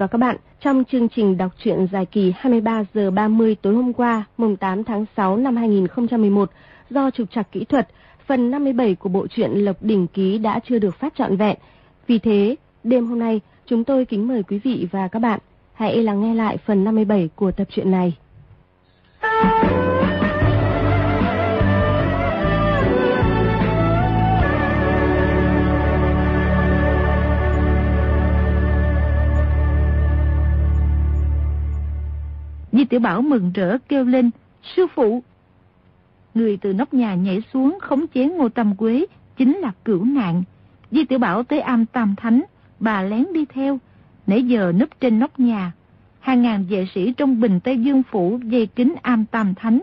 Và các bạn, trong chương trình đọc truyện dài kỳ 23 giờ 30 tối hôm qua, mùng 8 tháng 6 năm 2011, do trục trặc kỹ thuật, phần 57 của bộ truyện Lộc Đỉnh Ký đã chưa được phát trọn vẹn. Vì thế, đêm hôm nay, chúng tôi kính mời quý vị và các bạn hãy lắng nghe lại phần 57 của tập truyện này. Di Tiểu Bảo mừng rỡ kêu lên, sư phụ. Người từ nóc nhà nhảy xuống khống chế ngô tâm quế, chính là cửu nạn. Di Tiểu Bảo tới am tam thánh, bà lén đi theo, nãy giờ núp trên nóc nhà. Hàng ngàn vệ sĩ trong bình Tây Dương Phủ dây kính am tam thánh.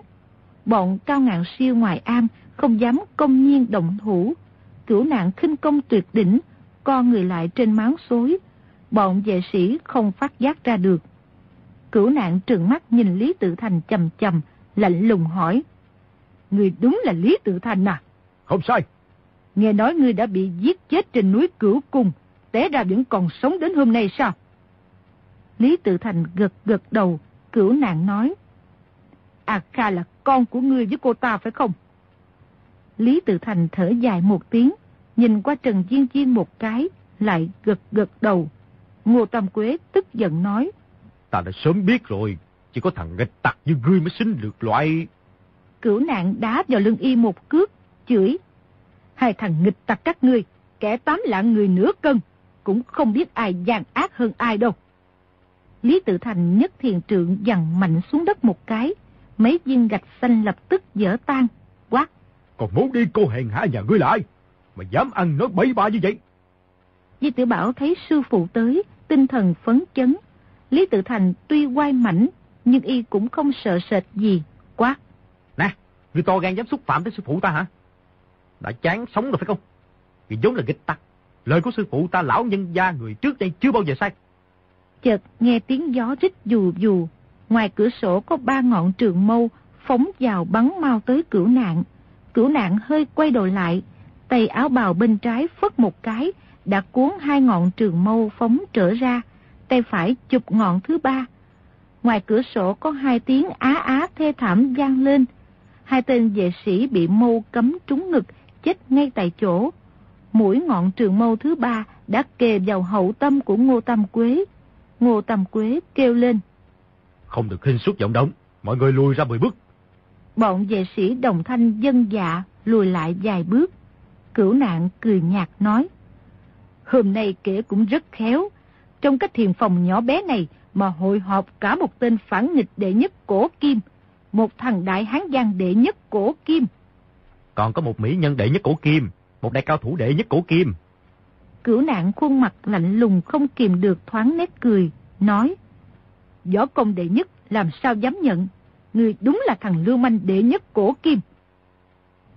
Bọn cao ngạn siêu ngoài am không dám công nhiên động thủ. Cửu nạn khinh công tuyệt đỉnh, co người lại trên máng xối. Bọn vệ sĩ không phát giác ra được. Cửu nạn trừng mắt nhìn Lý Tự Thành chầm chầm, lạnh lùng hỏi. Người đúng là Lý Tự Thành à? Không sai. Nghe nói ngươi đã bị giết chết trên núi Cửu Cung, té ra vẫn còn sống đến hôm nay sao? Lý Tự Thành gật gật đầu, cửu nạn nói. À Kha là con của ngươi với cô ta phải không? Lý Tự Thành thở dài một tiếng, nhìn qua Trần Chiên Chiên một cái, lại gật gật đầu. Ngô Tâm Quế tức giận nói. Ta đã sớm biết rồi, chỉ có thằng nghịch tặc như ngươi mới sinh được loại... Cửu nạn đá vào lưng y một cước, chửi. Hai thằng nghịch tặc các ngươi, kẻ tám lạng người nửa cân, cũng không biết ai gian ác hơn ai đâu. Lý Tự Thành nhất thiền trượng dằn mạnh xuống đất một cái, mấy viên gạch xanh lập tức dở tan, quát. Còn muốn đi cô hèn hạ nhà ngươi lại, mà dám ăn nói bậy bạ như vậy. Di Tử Bảo thấy sư phụ tới, tinh thần phấn chấn. Lý Tự Thành tuy quay mảnh, nhưng y cũng không sợ sệt gì, quát. Nè, ngươi to gan dám xúc phạm tới sư phụ ta hả? Đã chán sống rồi phải không? Vì giống là nghịch tặc. Lời của sư phụ ta lão nhân gia người trước đây chưa bao giờ sai. Chợt nghe tiếng gió rít dù dù. Ngoài cửa sổ có ba ngọn trường mâu phóng vào bắn mau tới cửu nạn. Cửu nạn hơi quay đầu lại. Tay áo bào bên trái phất một cái. Đã cuốn hai ngọn trường mâu phóng trở ra. Tay phải chụp ngọn thứ ba. Ngoài cửa sổ có hai tiếng á á thê thảm gian lên. Hai tên vệ sĩ bị mâu cấm trúng ngực, chết ngay tại chỗ mũi ngọn trường mâu thứ ba đã kề vào hậu tâm của Ngô Tam Quế. Ngô Tam Quế kêu lên. Không được khinh suất vọng động, mọi người lùi ra mười bước. Bọn vệ sĩ đồng thanh dân dạ lùi lại vài bước. Cửu nạn cười nhạt nói. Hôm nay kể cũng rất khéo. Trong cái thiền phòng nhỏ bé này mà hội họp cả một tên phản nghịch đệ nhất cổ kim. Một thằng đại hán giang đệ nhất cổ kim. Còn có một mỹ nhân đệ nhất cổ kim một đại cao thủ đệ nhất cổ kim. Cửu nạn khuôn mặt lạnh lùng không kìm được thoáng nét cười, nói. Võ công đệ nhất làm sao dám nhận, người đúng là thằng lưu manh đệ nhất cổ kim.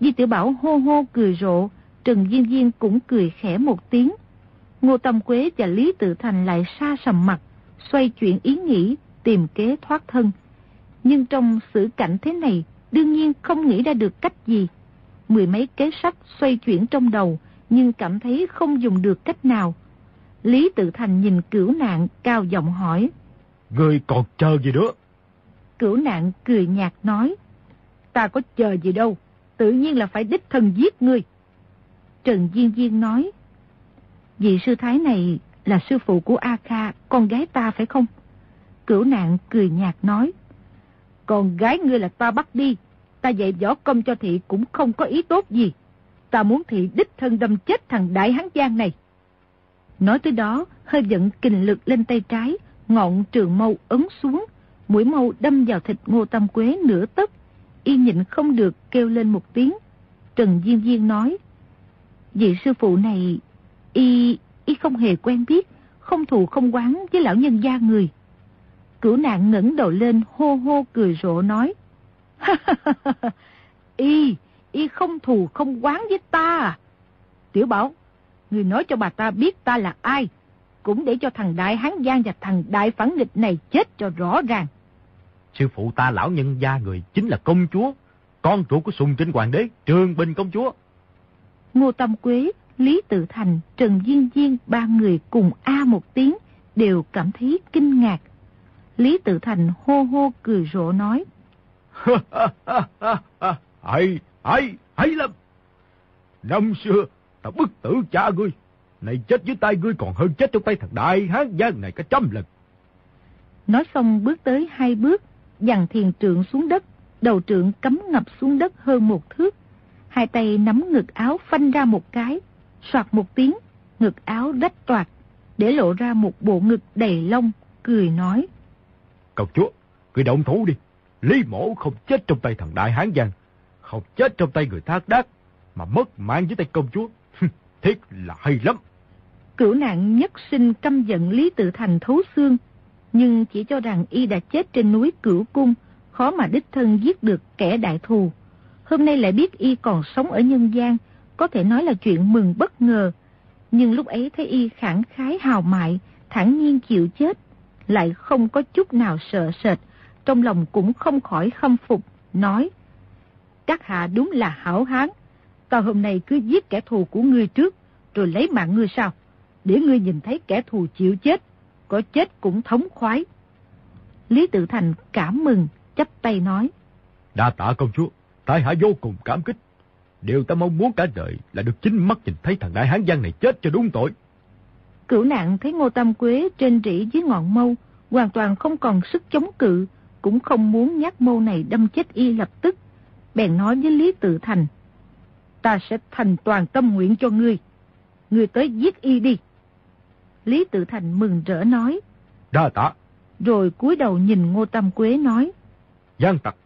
Di tiểu Bảo hô hô cười rộ, Trần Diên Diên cũng cười khẽ một tiếng. Ngô Tâm Quế và Lý Tự Thành lại xa sầm mặt, xoay chuyển ý nghĩ, tìm kế thoát thân. Nhưng trong sự cảnh thế này, đương nhiên không nghĩ ra được cách gì mười mấy kế sách xoay chuyển trong đầu, nhưng cảm thấy không dùng được cách nào. Lý Tự Thành nhìn cửu nạn cao giọng hỏi. Ngươi còn chờ gì nữa? Cửu nạn cười nhạt nói. Ta có chờ gì đâu, tự nhiên là phải đích thân giết ngươi. Trần Diên Diên nói. Vị sư thái này là sư phụ của A Kha, con gái ta phải không? Cửu nạn cười nhạt nói. Con gái ngươi là ta bắt đi, ta dạy võ công cho thị cũng không có ý tốt gì. Ta muốn thị đích thân đâm chết thằng đại hán giang này. Nói tới đó, hơi giận kình lực lên tay trái, ngọn trường mâu ấn xuống, mũi mâu đâm vào thịt ngô tam quế nửa tấc. Y nhịn không được kêu lên một tiếng. Trần Diên Diên nói, vị sư phụ này, y, y không hề quen biết, không thù không quán với lão nhân gia người. Cửu nạn ngẩng đầu lên hô hô cười rộ nói, y, y không thù không quán với ta à? Tiểu bảo, người nói cho bà ta biết ta là ai, cũng để cho thằng Đại Hán Giang và thằng Đại Phản Nghịch này chết cho rõ ràng. Sư phụ ta lão nhân gia người chính là công chúa, con ruột của Sùng Trinh Hoàng đế, Trường Bình công chúa. Ngô Tâm Quế, Lý Tự Thành, Trần Diên Diên ba người cùng A một tiếng, đều cảm thấy kinh ngạc. Lý Tự Thành hô hô cười rộ nói. hay, hay, hay lắm. Năm xưa, ta bức tử cha ngươi. Này chết dưới tay ngươi còn hơn chết trong tay thằng đại hán gian này cả trăm lần. Nói xong bước tới hai bước, dằn thiền trượng xuống đất, đầu trượng cắm ngập xuống đất hơn một thước. Hai tay nắm ngực áo phanh ra một cái, soạt một tiếng, ngực áo rách toạt, để lộ ra một bộ ngực đầy lông, cười nói. Cậu chúa, người động thủ đi. Lý mổ không chết trong tay thằng Đại Hán Giang, không chết trong tay người thác đác, mà mất mạng dưới tay công chúa. Thiết là hay lắm. Cửu nạn nhất sinh căm giận Lý Tự Thành thấu xương, nhưng chỉ cho rằng y đã chết trên núi Cửu Cung, khó mà đích thân giết được kẻ đại thù. Hôm nay lại biết y còn sống ở nhân gian, có thể nói là chuyện mừng bất ngờ. Nhưng lúc ấy thấy y khẳng khái hào mại, thẳng nhiên chịu chết, lại không có chút nào sợ sệt, trong lòng cũng không khỏi khâm phục, nói Các hạ đúng là hảo hán, ta hôm nay cứ giết kẻ thù của ngươi trước, rồi lấy mạng ngươi sao, để ngươi nhìn thấy kẻ thù chịu chết, có chết cũng thống khoái. Lý Tự Thành cảm mừng, chắp tay nói. Đa tạ công chúa, tại hạ vô cùng cảm kích. Điều ta mong muốn cả đời là được chính mắt nhìn thấy thằng đại hán giang này chết cho đúng tội. Cửu nạn thấy Ngô Tam Quế trên rỉ dưới ngọn mâu, hoàn toàn không còn sức chống cự, cũng không muốn nhát mâu này đâm chết y lập tức. Bèn nói với Lý Tự Thành, ta sẽ thành toàn tâm nguyện cho ngươi. Ngươi tới giết y đi. Lý Tự Thành mừng rỡ nói, Đa tạ. Rồi cúi đầu nhìn Ngô Tam Quế nói, Giang tặc,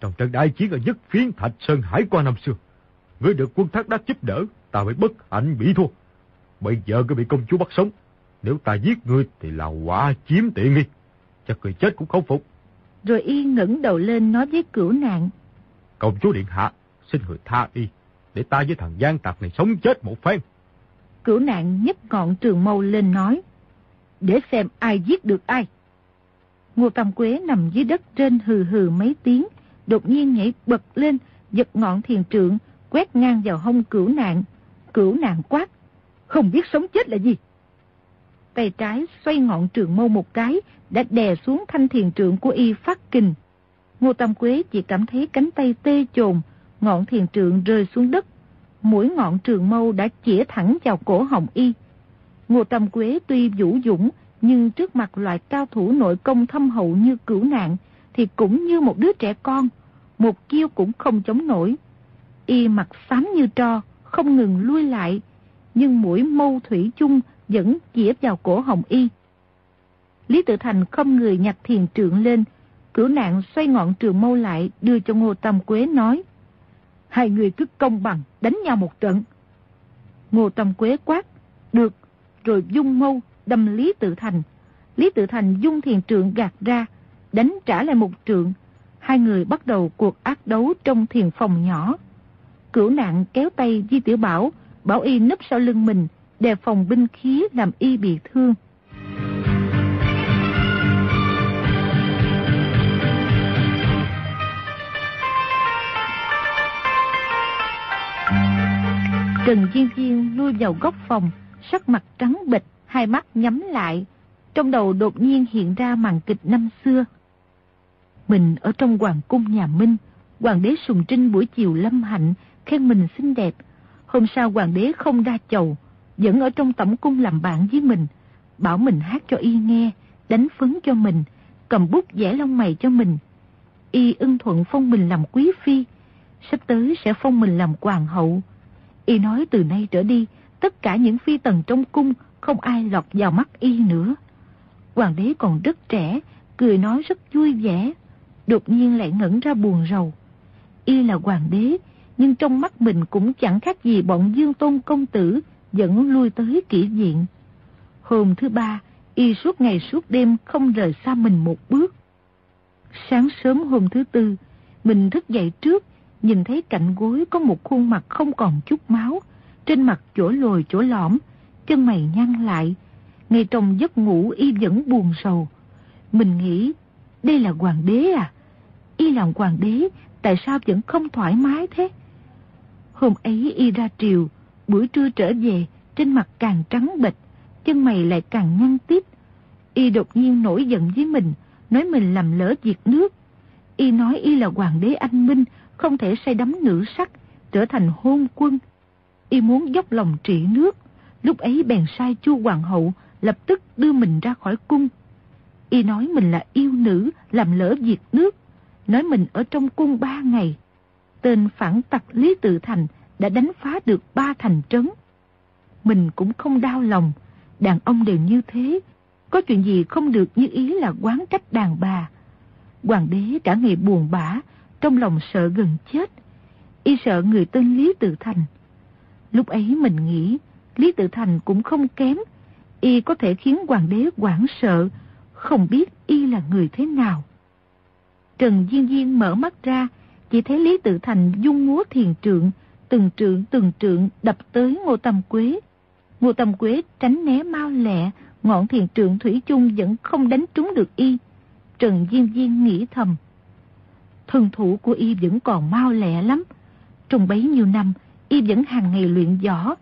trong trận đại chiến ở nhất phiến Thạch Sơn Hải qua năm xưa, ngươi được quân thác đắc giúp đỡ, ta mới bất hạnh bị thua. Bây giờ ngươi bị công chúa bắt sống, nếu ta giết ngươi thì là quả chiếm tiện nghi, chắc người chết cũng không phục. Rồi y ngẩng đầu lên nói với cửu nạn. Công chúa Điện Hạ, xin người tha y, để ta với thằng Giang tặc này sống chết một phen. Cửu nạn nhấc ngọn trường mâu lên nói, để xem ai giết được ai. Ngô Tam Quế nằm dưới đất trên hừ hừ mấy tiếng, đột nhiên nhảy bật lên, giật ngọn thiền trượng, quét ngang vào hông cửu nạn. Cửu nạn quát, không biết sống chết là gì. Tay trái xoay ngọn trường mâu một cái, đã đè xuống thanh thiền trượng của y phát kình. Ngô Tam Quế chỉ cảm thấy cánh tay tê chồn, ngọn thiền trượng rơi xuống đất. Mũi ngọn trường mâu đã chĩa thẳng vào cổ họng y. Ngô Tam Quế tuy vũ dũng, nhưng trước mặt loại cao thủ nội công thâm hậu như cửu nạn, thì cũng như một đứa trẻ con, một chiêu cũng không chống nổi. Y mặt xám như tro, không ngừng lui lại, nhưng mũi mâu thủy chung vẫn chĩa vào cổ hồng y. Lý Tự Thành không người nhặt thiền trượng lên, cửu nạn xoay ngọn trường mâu lại đưa cho Ngô Tâm Quế nói. Hai người cứ công bằng, đánh nhau một trận. Ngô Tâm Quế quát, được, rồi dung mâu đâm Lý Tự Thành. Lý Tự Thành dung thiền trượng gạt ra, đánh trả lại một trượng. Hai người bắt đầu cuộc ác đấu trong thiền phòng nhỏ. Cửu nạn kéo tay Di Tiểu Bảo, bảo y nấp sau lưng mình, đề phòng binh khí làm y bị thương. Trần Diên Diên lui vào góc phòng, sắc mặt trắng bịch hai mắt nhắm lại. Trong đầu đột nhiên hiện ra màn kịch năm xưa. Mình ở trong hoàng cung nhà Minh, hoàng đế Sùng Trinh buổi chiều lâm hạnh, khen mình xinh đẹp. Hôm sau hoàng đế không ra chầu, vẫn ở trong tẩm cung làm bạn với mình, bảo mình hát cho y nghe, đánh phấn cho mình, cầm bút vẽ lông mày cho mình. Y ưng thuận phong mình làm quý phi, sắp tới sẽ phong mình làm hoàng hậu. Y nói từ nay trở đi, tất cả những phi tần trong cung không ai lọt vào mắt y nữa. Hoàng đế còn rất trẻ, cười nói rất vui vẻ, đột nhiên lại ngẩn ra buồn rầu. Y là hoàng đế, nhưng trong mắt mình cũng chẳng khác gì bọn dương tôn công tử dẫn lui tới kỷ diện. Hôm thứ ba, y suốt ngày suốt đêm không rời xa mình một bước. Sáng sớm hôm thứ tư, mình thức dậy trước, nhìn thấy cạnh gối có một khuôn mặt không còn chút máu, trên mặt chỗ lồi chỗ lõm, chân mày nhăn lại. Ngay trong giấc ngủ y vẫn buồn sầu. Mình nghĩ, đây là hoàng đế à? Y làm hoàng đế, tại sao vẫn không thoải mái thế? Hôm ấy y ra triều, buổi trưa trở về, trên mặt càng trắng bệch, chân mày lại càng nhăn tiếp. Y đột nhiên nổi giận với mình, nói mình làm lỡ việc nước. Y nói Y là hoàng đế anh minh, không thể say đắm nữ sắc, trở thành hôn quân. Y muốn dốc lòng trị nước, lúc ấy bèn sai chu hoàng hậu lập tức đưa mình ra khỏi cung. Y nói mình là yêu nữ, làm lỡ việc nước, nói mình ở trong cung ba ngày. Tên phản tặc Lý Tự Thành đã đánh phá được ba thành trấn. Mình cũng không đau lòng, đàn ông đều như thế, có chuyện gì không được như ý là quán trách đàn bà. Hoàng đế cả ngày buồn bã, trong lòng sợ gần chết. Y sợ người tên Lý Tự Thành. Lúc ấy mình nghĩ, Lý Tự Thành cũng không kém. Y có thể khiến hoàng đế quảng sợ, không biết Y là người thế nào. Trần Diên Diên mở mắt ra, chỉ thấy Lý Tự Thành dung múa thiền trượng, từng trượng từng trượng đập tới Ngô Tâm Quế. Ngô Tâm Quế tránh né mau lẹ, ngọn thiền trượng Thủy chung vẫn không đánh trúng được y. Trần Diên Diên nghĩ thầm. Thân thủ của y vẫn còn mau lẹ lắm. Trong bấy nhiêu năm, y vẫn hàng ngày luyện võ.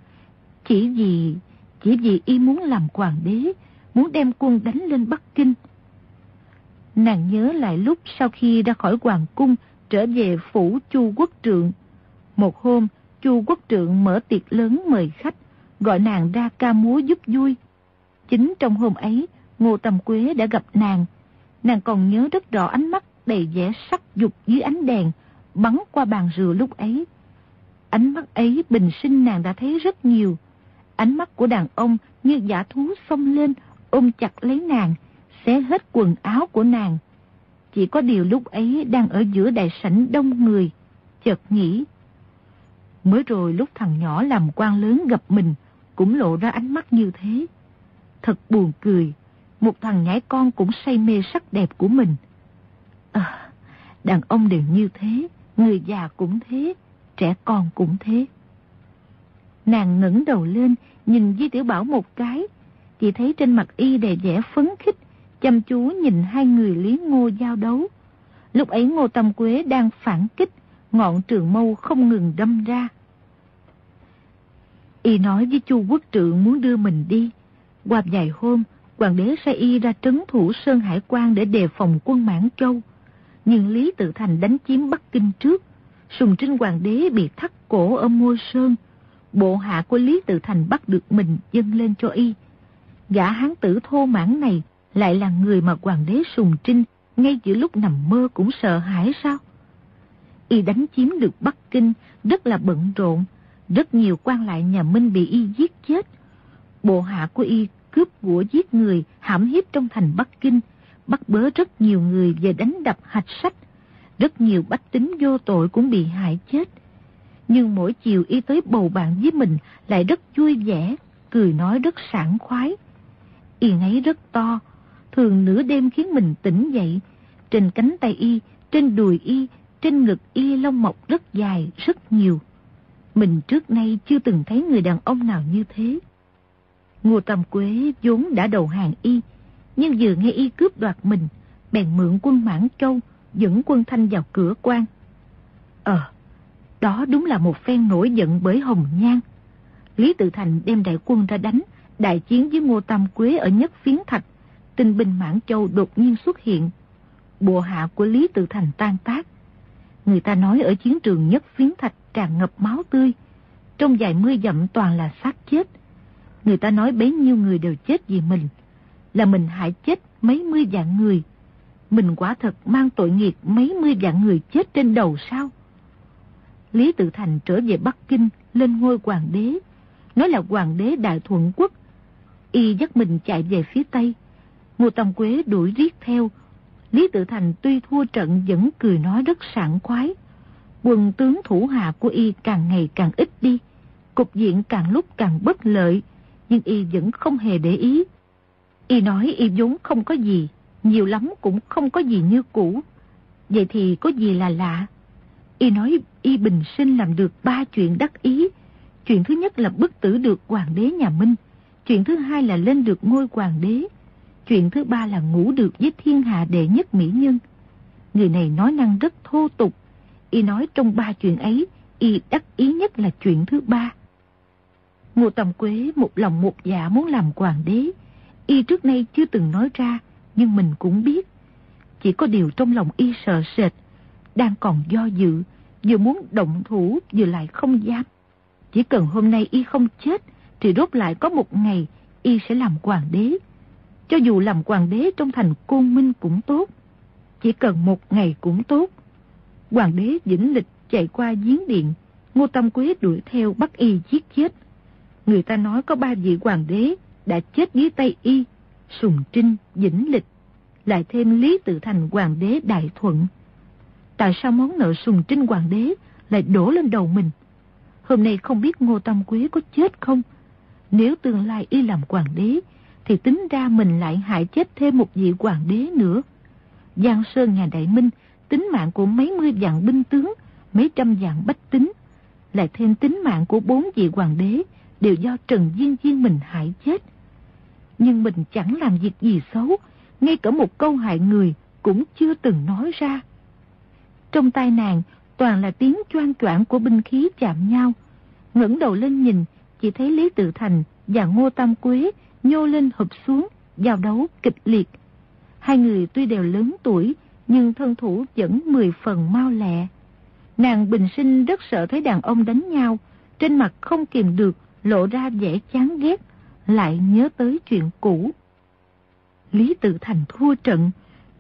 Chỉ vì, chỉ vì y muốn làm hoàng đế, muốn đem quân đánh lên Bắc Kinh. Nàng nhớ lại lúc sau khi ra khỏi hoàng cung, trở về phủ Chu Quốc Trượng. Một hôm, Chu Quốc Trượng mở tiệc lớn mời khách, gọi nàng ra ca múa giúp vui. Chính trong hôm ấy, Ngô Tâm Quế đã gặp nàng. Nàng còn nhớ rất rõ ánh mắt đầy vẻ sắc dục dưới ánh đèn, bắn qua bàn rượu lúc ấy. Ánh mắt ấy bình sinh nàng đã thấy rất nhiều. Ánh mắt của đàn ông như giả thú xông lên, ôm chặt lấy nàng, xé hết quần áo của nàng. Chỉ có điều lúc ấy đang ở giữa đại sảnh đông người, chợt nghĩ. Mới rồi lúc thằng nhỏ làm quan lớn gặp mình, cũng lộ ra ánh mắt như thế. Thật buồn cười, một thằng nhãi con cũng say mê sắc đẹp của mình. À, đàn ông đều như thế, người già cũng thế, trẻ con cũng thế. Nàng ngẩng đầu lên, nhìn Di Tiểu Bảo một cái, chỉ thấy trên mặt y đầy vẻ phấn khích, chăm chú nhìn hai người Lý Ngô giao đấu. Lúc ấy Ngô Tâm Quế đang phản kích, ngọn trường mâu không ngừng đâm ra. Y nói với Chu Quốc Trượng muốn đưa mình đi. Qua vài hôm, hoàng đế sai y ra trấn thủ Sơn Hải quan để đề phòng quân Mãn Châu. Nhưng Lý Tự Thành đánh chiếm Bắc Kinh trước. Sùng Trinh hoàng đế bị thắt cổ ở Môi Sơn. Bộ hạ của Lý Tự Thành bắt được mình dâng lên cho y. Gã hán tử thô mãn này lại là người mà hoàng đế Sùng Trinh ngay giữa lúc nằm mơ cũng sợ hãi sao? Y đánh chiếm được Bắc Kinh rất là bận rộn, rất nhiều quan lại nhà Minh bị y giết chết. Bộ hạ của y cướp của giết người, hãm hiếp trong thành Bắc Kinh, bắt bớ rất nhiều người về đánh đập hạch sách. Rất nhiều bách tính vô tội cũng bị hại chết. Nhưng mỗi chiều y tới bầu bạn với mình lại rất vui vẻ, cười nói rất sảng khoái. Y ngáy rất to, thường nửa đêm khiến mình tỉnh dậy. Trên cánh tay y, trên đùi y, trên ngực y lông mọc rất dài, rất nhiều. Mình trước nay chưa từng thấy người đàn ông nào như thế. Ngô Tâm Quế vốn đã đầu hàng y, nhưng vừa nghe y cướp đoạt mình, bèn mượn quân Mãn Châu, dẫn quân Thanh vào cửa quan. Ờ, đó đúng là một phen nổi giận bởi Hồng Nhan. Lý Tự Thành đem đại quân ra đánh, đại chiến với Ngô Tâm Quế ở nhất phiến thạch. Tinh binh Mãn Châu đột nhiên xuất hiện. Bộ hạ của Lý Tự Thành tan tác. Người ta nói ở chiến trường nhất phiến thạch tràn ngập máu tươi. Trong vài mươi dặm toàn là xác chết. Người ta nói bấy nhiêu người đều chết vì mình. Là mình hại chết mấy mươi vạn người. Mình quả thật mang tội nghiệp mấy mươi vạn người chết trên đầu sao? Lý Tự Thành trở về Bắc Kinh, lên ngôi hoàng đế. Nói là hoàng đế Đại Thuận Quốc. Y dắt mình chạy về phía Tây. Ngô Tâm Quế đuổi riết theo. Lý Tự Thành tuy thua trận vẫn cười nói rất sảng khoái quân tướng thủ hạ của y càng ngày càng ít đi, cục diện càng lúc càng bất lợi, nhưng y vẫn không hề để ý. Y nói y vốn không có gì, nhiều lắm cũng không có gì như cũ. Vậy thì có gì là lạ? Y nói y bình sinh làm được ba chuyện đắc ý. Chuyện thứ nhất là bức tử được hoàng đế nhà Minh. Chuyện thứ hai là lên được ngôi hoàng đế. Chuyện thứ ba là ngủ được với thiên hạ đệ nhất mỹ nhân. Người này nói năng rất thô tục, Y nói trong ba chuyện ấy, Y đắc ý nhất là chuyện thứ ba. Ngô Tầm Quế một lòng một dạ muốn làm hoàng đế. Y trước nay chưa từng nói ra, nhưng mình cũng biết. Chỉ có điều trong lòng Y sợ sệt, đang còn do dự, vừa muốn động thủ vừa lại không dám. Chỉ cần hôm nay Y không chết, thì rốt lại có một ngày Y sẽ làm hoàng đế. Cho dù làm hoàng đế trong thành côn minh cũng tốt, chỉ cần một ngày cũng tốt. Hoàng đế Vĩnh Lịch chạy qua giếng điện, Ngô Tâm Quế đuổi theo bắt y giết chết. Người ta nói có ba vị hoàng đế đã chết dưới tay y, Sùng Trinh, Vĩnh Lịch, lại thêm Lý Tự Thành hoàng đế Đại Thuận. Tại sao món nợ Sùng Trinh hoàng đế lại đổ lên đầu mình? Hôm nay không biết Ngô Tâm Quế có chết không? Nếu tương lai y làm hoàng đế, thì tính ra mình lại hại chết thêm một vị hoàng đế nữa. Giang Sơn nhà Đại Minh, tính mạng của mấy mươi vạn binh tướng, mấy trăm vạn bách tính, lại thêm tính mạng của bốn vị hoàng đế, đều do Trần Diên Diên mình hại chết. Nhưng mình chẳng làm việc gì xấu, ngay cả một câu hại người cũng chưa từng nói ra. Trong tai nàng, toàn là tiếng choan choảng của binh khí chạm nhau. ngẩng đầu lên nhìn, chỉ thấy Lý Tự Thành và Ngô Tam Quế nhô lên hợp xuống, giao đấu kịch liệt. Hai người tuy đều lớn tuổi, nhưng thân thủ vẫn mười phần mau lẹ. Nàng bình sinh rất sợ thấy đàn ông đánh nhau, trên mặt không kìm được, lộ ra vẻ chán ghét, lại nhớ tới chuyện cũ. Lý Tự Thành thua trận,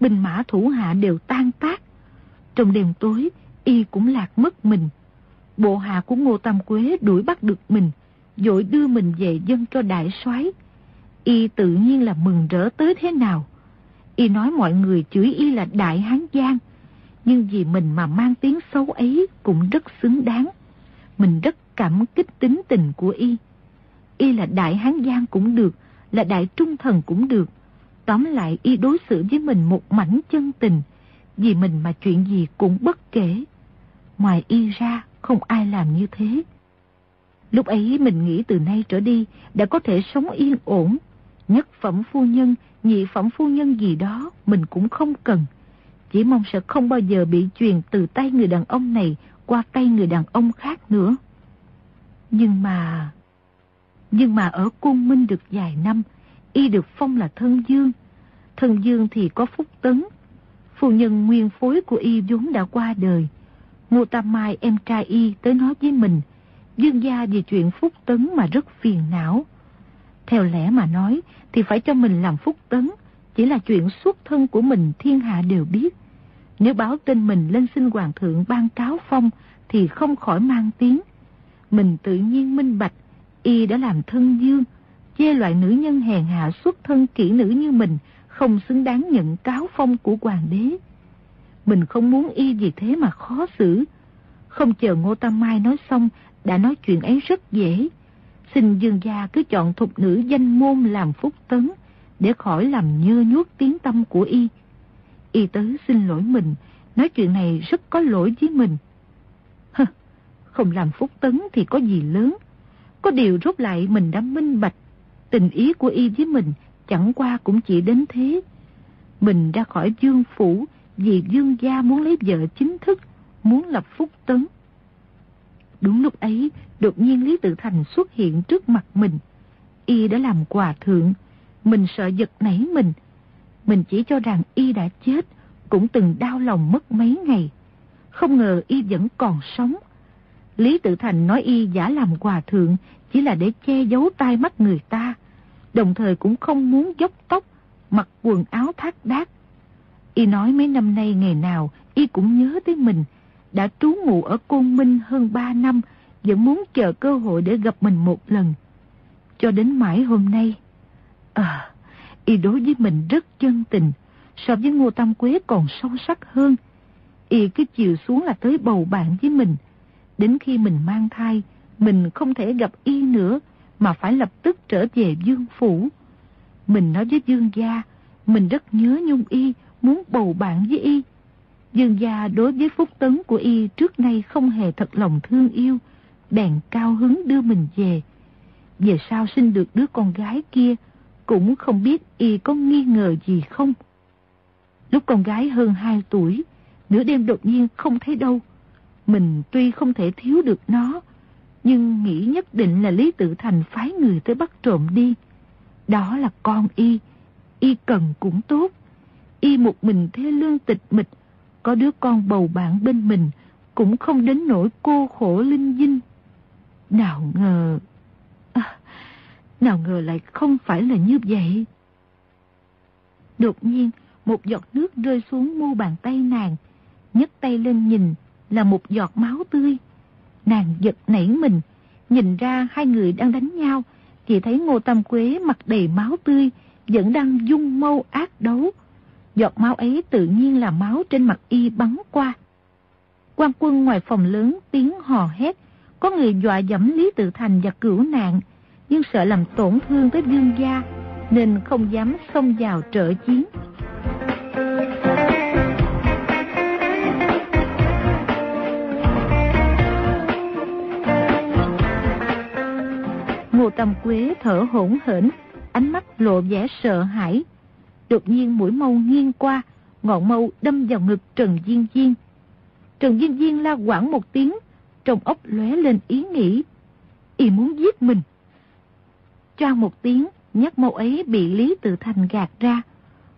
binh mã thủ hạ đều tan tác. Trong đêm tối, y cũng lạc mất mình. Bộ hạ của Ngô Tam Quế đuổi bắt được mình, dội đưa mình về dân cho đại soái. Y tự nhiên là mừng rỡ tới thế nào. Y nói mọi người chửi Y là Đại Hán Giang, nhưng vì mình mà mang tiếng xấu ấy cũng rất xứng đáng. Mình rất cảm kích tính tình của Y. Y là Đại Hán Giang cũng được, là Đại Trung Thần cũng được. Tóm lại Y đối xử với mình một mảnh chân tình, vì mình mà chuyện gì cũng bất kể. Ngoài Y ra, không ai làm như thế. Lúc ấy mình nghĩ từ nay trở đi đã có thể sống yên ổn. Nhất phẩm phu nhân, nhị phẩm phu nhân gì đó mình cũng không cần. Chỉ mong sẽ không bao giờ bị truyền từ tay người đàn ông này qua tay người đàn ông khác nữa. Nhưng mà... Nhưng mà ở cung minh được vài năm, y được phong là thân dương. Thân dương thì có phúc tấn. Phu nhân nguyên phối của y vốn đã qua đời. Ngô Tam Mai em trai y tới nói với mình, dương gia vì chuyện phúc tấn mà rất phiền não. Theo lẽ mà nói thì phải cho mình làm phúc tấn, chỉ là chuyện xuất thân của mình thiên hạ đều biết. Nếu báo tin mình lên xin hoàng thượng ban cáo phong thì không khỏi mang tiếng. Mình tự nhiên minh bạch, y đã làm thân dương, chê loại nữ nhân hèn hạ xuất thân kỹ nữ như mình không xứng đáng nhận cáo phong của hoàng đế. Mình không muốn y vì thế mà khó xử. Không chờ Ngô Tam Mai nói xong, đã nói chuyện ấy rất dễ. Xin dương gia cứ chọn thục nữ danh môn làm phúc tấn, để khỏi làm nhơ nhuốc tiếng tâm của y. Y tứ xin lỗi mình, nói chuyện này rất có lỗi với mình. Hơ, không làm phúc tấn thì có gì lớn. Có điều rốt lại mình đã minh bạch. Tình ý của y với mình chẳng qua cũng chỉ đến thế. Mình ra khỏi dương phủ vì dương gia muốn lấy vợ chính thức, muốn lập phúc tấn. Đúng lúc ấy, đột nhiên Lý Tự Thành xuất hiện trước mặt mình. Y đã làm quà thượng, mình sợ giật nảy mình. Mình chỉ cho rằng Y đã chết, cũng từng đau lòng mất mấy ngày. Không ngờ Y vẫn còn sống. Lý Tự Thành nói Y giả làm quà thượng chỉ là để che giấu tai mắt người ta, đồng thời cũng không muốn dốc tóc, mặc quần áo thác đác. Y nói mấy năm nay ngày nào Y cũng nhớ tới mình, đã trú ngụ ở Côn Minh hơn 3 năm, vẫn muốn chờ cơ hội để gặp mình một lần. Cho đến mãi hôm nay, à, y đối với mình rất chân tình, so với Ngô Tam Quế còn sâu sắc hơn. Y cứ chiều xuống là tới bầu bạn với mình. Đến khi mình mang thai, mình không thể gặp y nữa, mà phải lập tức trở về Dương Phủ. Mình nói với Dương Gia, mình rất nhớ Nhung Y, muốn bầu bạn với Y. Dương gia đối với phúc tấn của y trước nay không hề thật lòng thương yêu, bèn cao hứng đưa mình về. Về sau sinh được đứa con gái kia, cũng không biết y có nghi ngờ gì không. Lúc con gái hơn 2 tuổi, nửa đêm đột nhiên không thấy đâu. Mình tuy không thể thiếu được nó, nhưng nghĩ nhất định là Lý Tự Thành phái người tới bắt trộm đi. Đó là con y, y cần cũng tốt. Y một mình thế lương tịch mịch, có đứa con bầu bạn bên mình, cũng không đến nỗi cô khổ linh dinh. Nào ngờ... À, nào ngờ lại không phải là như vậy. Đột nhiên, một giọt nước rơi xuống mu bàn tay nàng, nhấc tay lên nhìn là một giọt máu tươi. Nàng giật nảy mình, nhìn ra hai người đang đánh nhau, chỉ thấy Ngô Tam Quế mặt đầy máu tươi, vẫn đang dung mâu ác đấu. Giọt máu ấy tự nhiên là máu trên mặt y bắn qua. quan quân ngoài phòng lớn tiếng hò hét, có người dọa dẫm Lý Tự Thành và cửu nạn, nhưng sợ làm tổn thương tới dương gia, nên không dám xông vào trợ chiến. Ngô Tâm Quế thở hổn hển, ánh mắt lộ vẻ sợ hãi. Đột nhiên mũi mâu nghiêng qua, ngọn mâu đâm vào ngực Trần Diên Diên. Trần Diên Diên la quảng một tiếng, trong ốc lóe lên ý nghĩ. Y muốn giết mình. Trang một tiếng, nhát mâu ấy bị Lý Tự Thành gạt ra.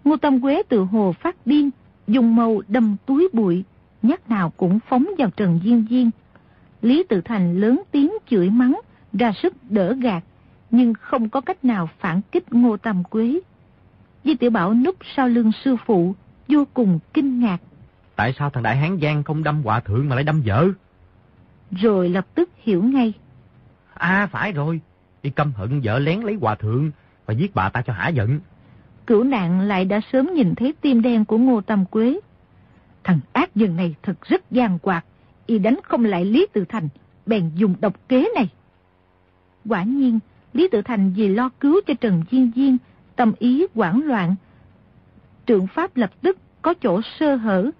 Ngô Tâm Quế tự hồ phát điên, dùng mâu đâm túi bụi, nhát nào cũng phóng vào Trần Diên Diên. Lý Tự Thành lớn tiếng chửi mắng, ra sức đỡ gạt, nhưng không có cách nào phản kích Ngô Tâm Quế. Di Tiểu Bảo núp sau lưng sư phụ, vô cùng kinh ngạc. Tại sao thằng Đại Hán Giang không đâm hòa thượng mà lại đâm vợ? Rồi lập tức hiểu ngay. À phải rồi, y căm hận vợ lén lấy hòa thượng và giết bà ta cho hả giận. Cửu nạn lại đã sớm nhìn thấy tim đen của Ngô Tâm Quế. Thằng ác dân này thật rất gian quạt, y đánh không lại Lý Tự Thành, bèn dùng độc kế này. Quả nhiên, Lý Tự Thành vì lo cứu cho Trần Diên Diên, tâm ý quảng loạn. Trượng Pháp lập tức có chỗ sơ hở.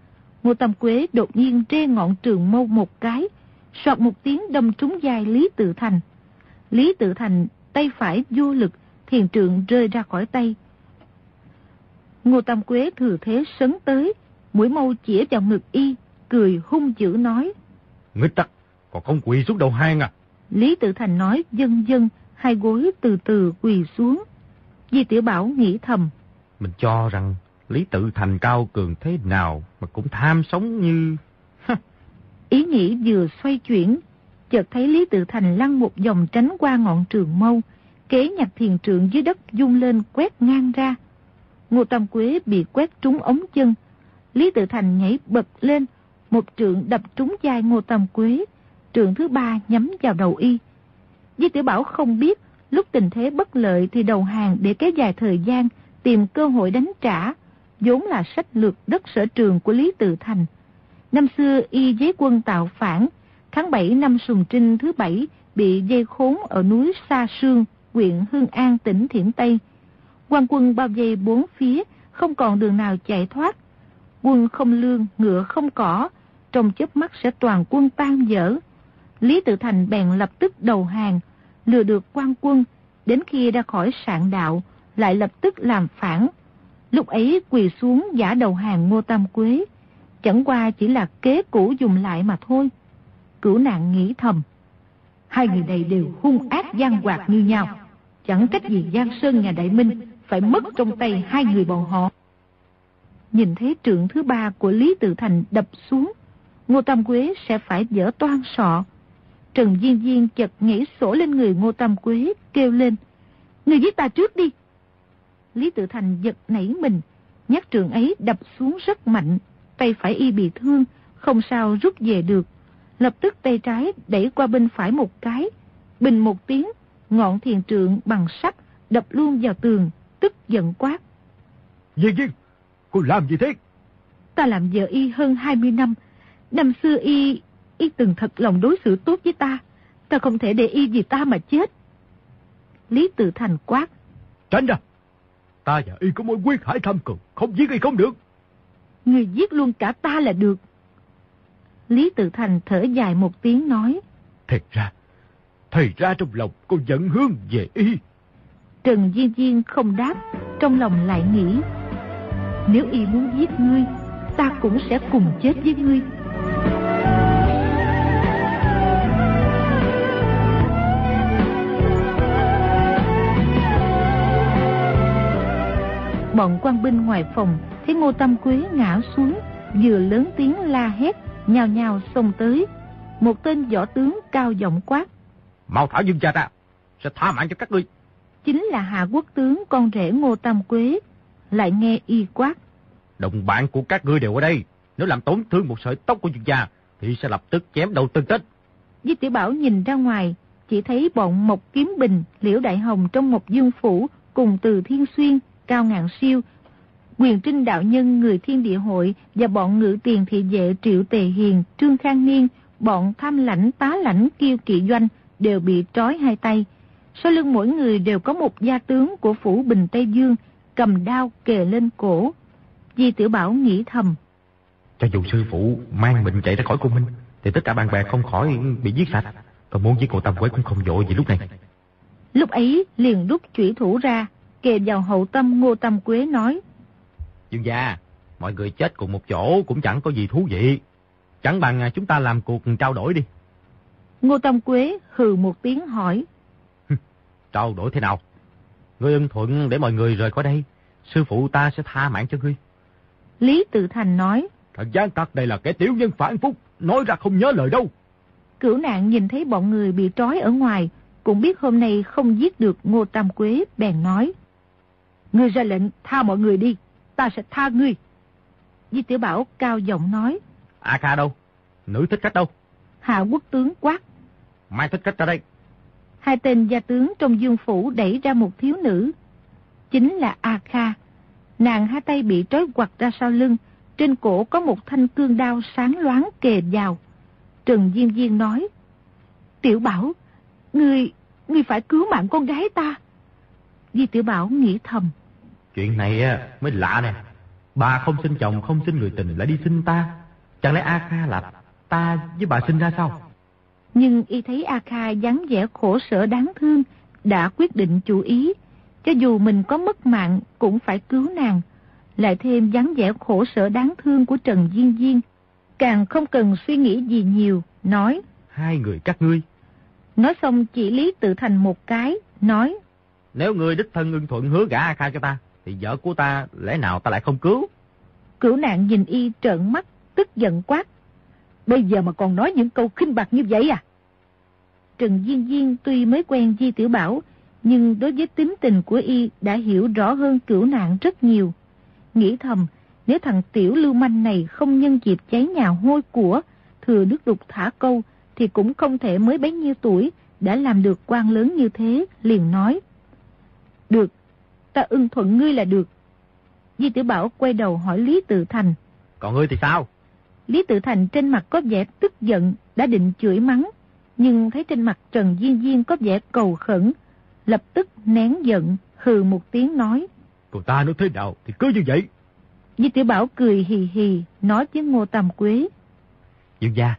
Ngô Tâm Quế đột nhiên rê ngọn trường mâu một cái, soạt một tiếng đâm trúng dài Lý Tự Thành. Lý Tự Thành tay phải vô lực, thiền trượng rơi ra khỏi tay. Ngô Tam Quế thừa thế sấn tới, mũi mâu chĩa vào ngực y, cười hung dữ nói. Nghịch tắc, còn không quỳ xuống đầu hang à? Lý Tự Thành nói dân dân, hai gối từ từ quỳ xuống. Di Tiểu Bảo nghĩ thầm. Mình cho rằng Lý Tự Thành cao cường thế nào mà cũng tham sống như... Ý nghĩ vừa xoay chuyển, chợt thấy Lý Tự Thành lăn một vòng tránh qua ngọn trường mâu, kế nhặt thiền trượng dưới đất dung lên quét ngang ra. Ngô Tam Quế bị quét trúng ống chân. Lý Tự Thành nhảy bật lên, một trượng đập trúng vai Ngô Tam Quế, trượng thứ ba nhắm vào đầu y. Di Tiểu Bảo không biết, lúc tình thế bất lợi thì đầu hàng để kéo dài thời gian, tìm cơ hội đánh trả, vốn là sách lược đất sở trường của Lý Tự Thành. Năm xưa y giấy quân tạo phản, tháng 7 năm Sùng Trinh thứ bảy bị dây khốn ở núi Sa Sương, huyện Hương An, tỉnh Thiểm Tây. quan quân bao vây bốn phía, không còn đường nào chạy thoát. Quân không lương, ngựa không cỏ, trong chớp mắt sẽ toàn quân tan dở. Lý Tự Thành bèn lập tức đầu hàng, lừa được quan quân, đến khi ra khỏi sạn đạo, lại lập tức làm phản. Lúc ấy quỳ xuống giả đầu hàng Ngô Tam Quế, chẳng qua chỉ là kế cũ dùng lại mà thôi. Cửu nạn nghĩ thầm, hai người này đều hung ác gian hoạt như nhau, chẳng cách gì Giang Sơn nhà Đại Minh phải mất trong tay hai người bọn họ. Nhìn thấy trượng thứ ba của Lý Tự Thành đập xuống, Ngô Tam Quế sẽ phải dở toan sọ, Trần Diên Diên chật nhảy sổ lên người Ngô Tam Quế, kêu lên. Người giết ta trước đi. Lý Tự Thành giật nảy mình, nhát trường ấy đập xuống rất mạnh, tay phải y bị thương, không sao rút về được. Lập tức tay trái đẩy qua bên phải một cái, bình một tiếng, ngọn thiền trượng bằng sắt đập luôn vào tường, tức giận quát. Diên Diên, cô làm gì thế? Ta làm vợ y hơn 20 năm, năm xưa y y từng thật lòng đối xử tốt với ta. Ta không thể để y vì ta mà chết. Lý Tự Thành quát. Tránh ra. Ta và y có mối quyết hải thâm cường. Không giết y không được. Người giết luôn cả ta là được. Lý Tự Thành thở dài một tiếng nói. Thật ra, thầy ra trong lòng cô giận hương về y. Trần Diên Diên không đáp, trong lòng lại nghĩ. Nếu y muốn giết ngươi, ta cũng sẽ cùng chết với ngươi. Bọn quan binh ngoài phòng thấy Ngô Tam Quế ngã xuống, vừa lớn tiếng la hét, nhào nhào xông tới. Một tên võ tướng cao giọng quát. Mau thả dương gia ra, sẽ tha mạng cho các ngươi. Chính là Hạ Quốc tướng con rể Ngô Tam Quế, lại nghe y quát. Đồng bạn của các ngươi đều ở đây, nếu làm tổn thương một sợi tóc của dương gia, thì sẽ lập tức chém đầu tân tích. Di Tiểu Bảo nhìn ra ngoài, chỉ thấy bọn Mộc Kiếm Bình, Liễu Đại Hồng trong một dương phủ cùng từ Thiên Xuyên, Cao Ngạn Siêu, Quyền Trinh Đạo Nhân người Thiên Địa Hội và bọn ngự tiền thị vệ Triệu Tề Hiền, Trương Khang Niên, bọn tham lãnh tá lãnh kiêu kỵ doanh đều bị trói hai tay. Sau lưng mỗi người đều có một gia tướng của phủ Bình Tây Dương cầm đao kề lên cổ. Di Tiểu Bảo nghĩ thầm. Cho dù sư phụ mang mình chạy ra khỏi cung minh, thì tất cả bạn bè không khỏi bị giết sạch. Còn muốn giết cô Tam Quế cũng không dội gì lúc này. Lúc ấy liền rút chủy thủ ra, kề vào hậu tâm Ngô Tam Quế nói. Dương gia, mọi người chết cùng một chỗ cũng chẳng có gì thú vị. Chẳng bằng chúng ta làm cuộc trao đổi đi. Ngô Tam Quế hừ một tiếng hỏi. trao đổi thế nào? Ngươi ân thuận để mọi người rời khỏi đây. Sư phụ ta sẽ tha mạng cho ngươi. Lý Tự Thành nói. Thần gián tặc đây là kẻ tiểu nhân phản phúc. Nói ra không nhớ lời đâu. Cửu nạn nhìn thấy bọn người bị trói ở ngoài. Cũng biết hôm nay không giết được Ngô Tam Quế bèn nói. Ngươi ra lệnh tha mọi người đi. Ta sẽ tha ngươi. Di Tiểu Bảo cao giọng nói. A Kha đâu? Nữ thích khách đâu? Hạ quốc tướng quát. Mai thích khách ra đây. Hai tên gia tướng trong dương phủ đẩy ra một thiếu nữ. Chính là A Kha. Nàng hai tay bị trói quặt ra sau lưng. Trên cổ có một thanh cương đao sáng loáng kề vào. Trần Diên Diên nói. Tiểu Bảo, ngươi, ngươi phải cứu mạng con gái ta. Di Tiểu Bảo nghĩ thầm. Chuyện này mới lạ nè. Bà không sinh chồng, không sinh người tình lại đi sinh ta. Chẳng lẽ A Kha là ta với bà sinh ra sao? Nhưng y thấy A Kha dáng vẻ khổ sở đáng thương, đã quyết định chủ ý. Cho dù mình có mất mạng cũng phải cứu nàng. Lại thêm dáng vẻ khổ sở đáng thương của Trần Diên Diên. Càng không cần suy nghĩ gì nhiều, nói. Hai người các ngươi. Nói xong chỉ Lý tự thành một cái, nói. Nếu ngươi đích thân ưng thuận hứa gả A Kha cho ta, thì vợ của ta lẽ nào ta lại không cứu? Cửu nạn nhìn y trợn mắt, tức giận quát. Bây giờ mà còn nói những câu khinh bạc như vậy à? Trần Diên Diên tuy mới quen Di Tiểu Bảo, nhưng đối với tính tình của y đã hiểu rõ hơn cửu nạn rất nhiều. Nghĩ thầm, nếu thằng tiểu lưu manh này không nhân dịp cháy nhà hôi của, thừa nước đục thả câu, thì cũng không thể mới bấy nhiêu tuổi đã làm được quan lớn như thế, liền nói. Được, ta ưng thuận ngươi là được. Di Tiểu Bảo quay đầu hỏi Lý Tự Thành. Còn ngươi thì sao? Lý Tự Thành trên mặt có vẻ tức giận, đã định chửi mắng, nhưng thấy trên mặt Trần Diên Diên có vẻ cầu khẩn, lập tức nén giận, hừ một tiếng nói. Cô ta nói thế nào thì cứ như vậy. Di Tiểu Bảo cười hì hì, nói với Ngô Tam Quế. Dương gia,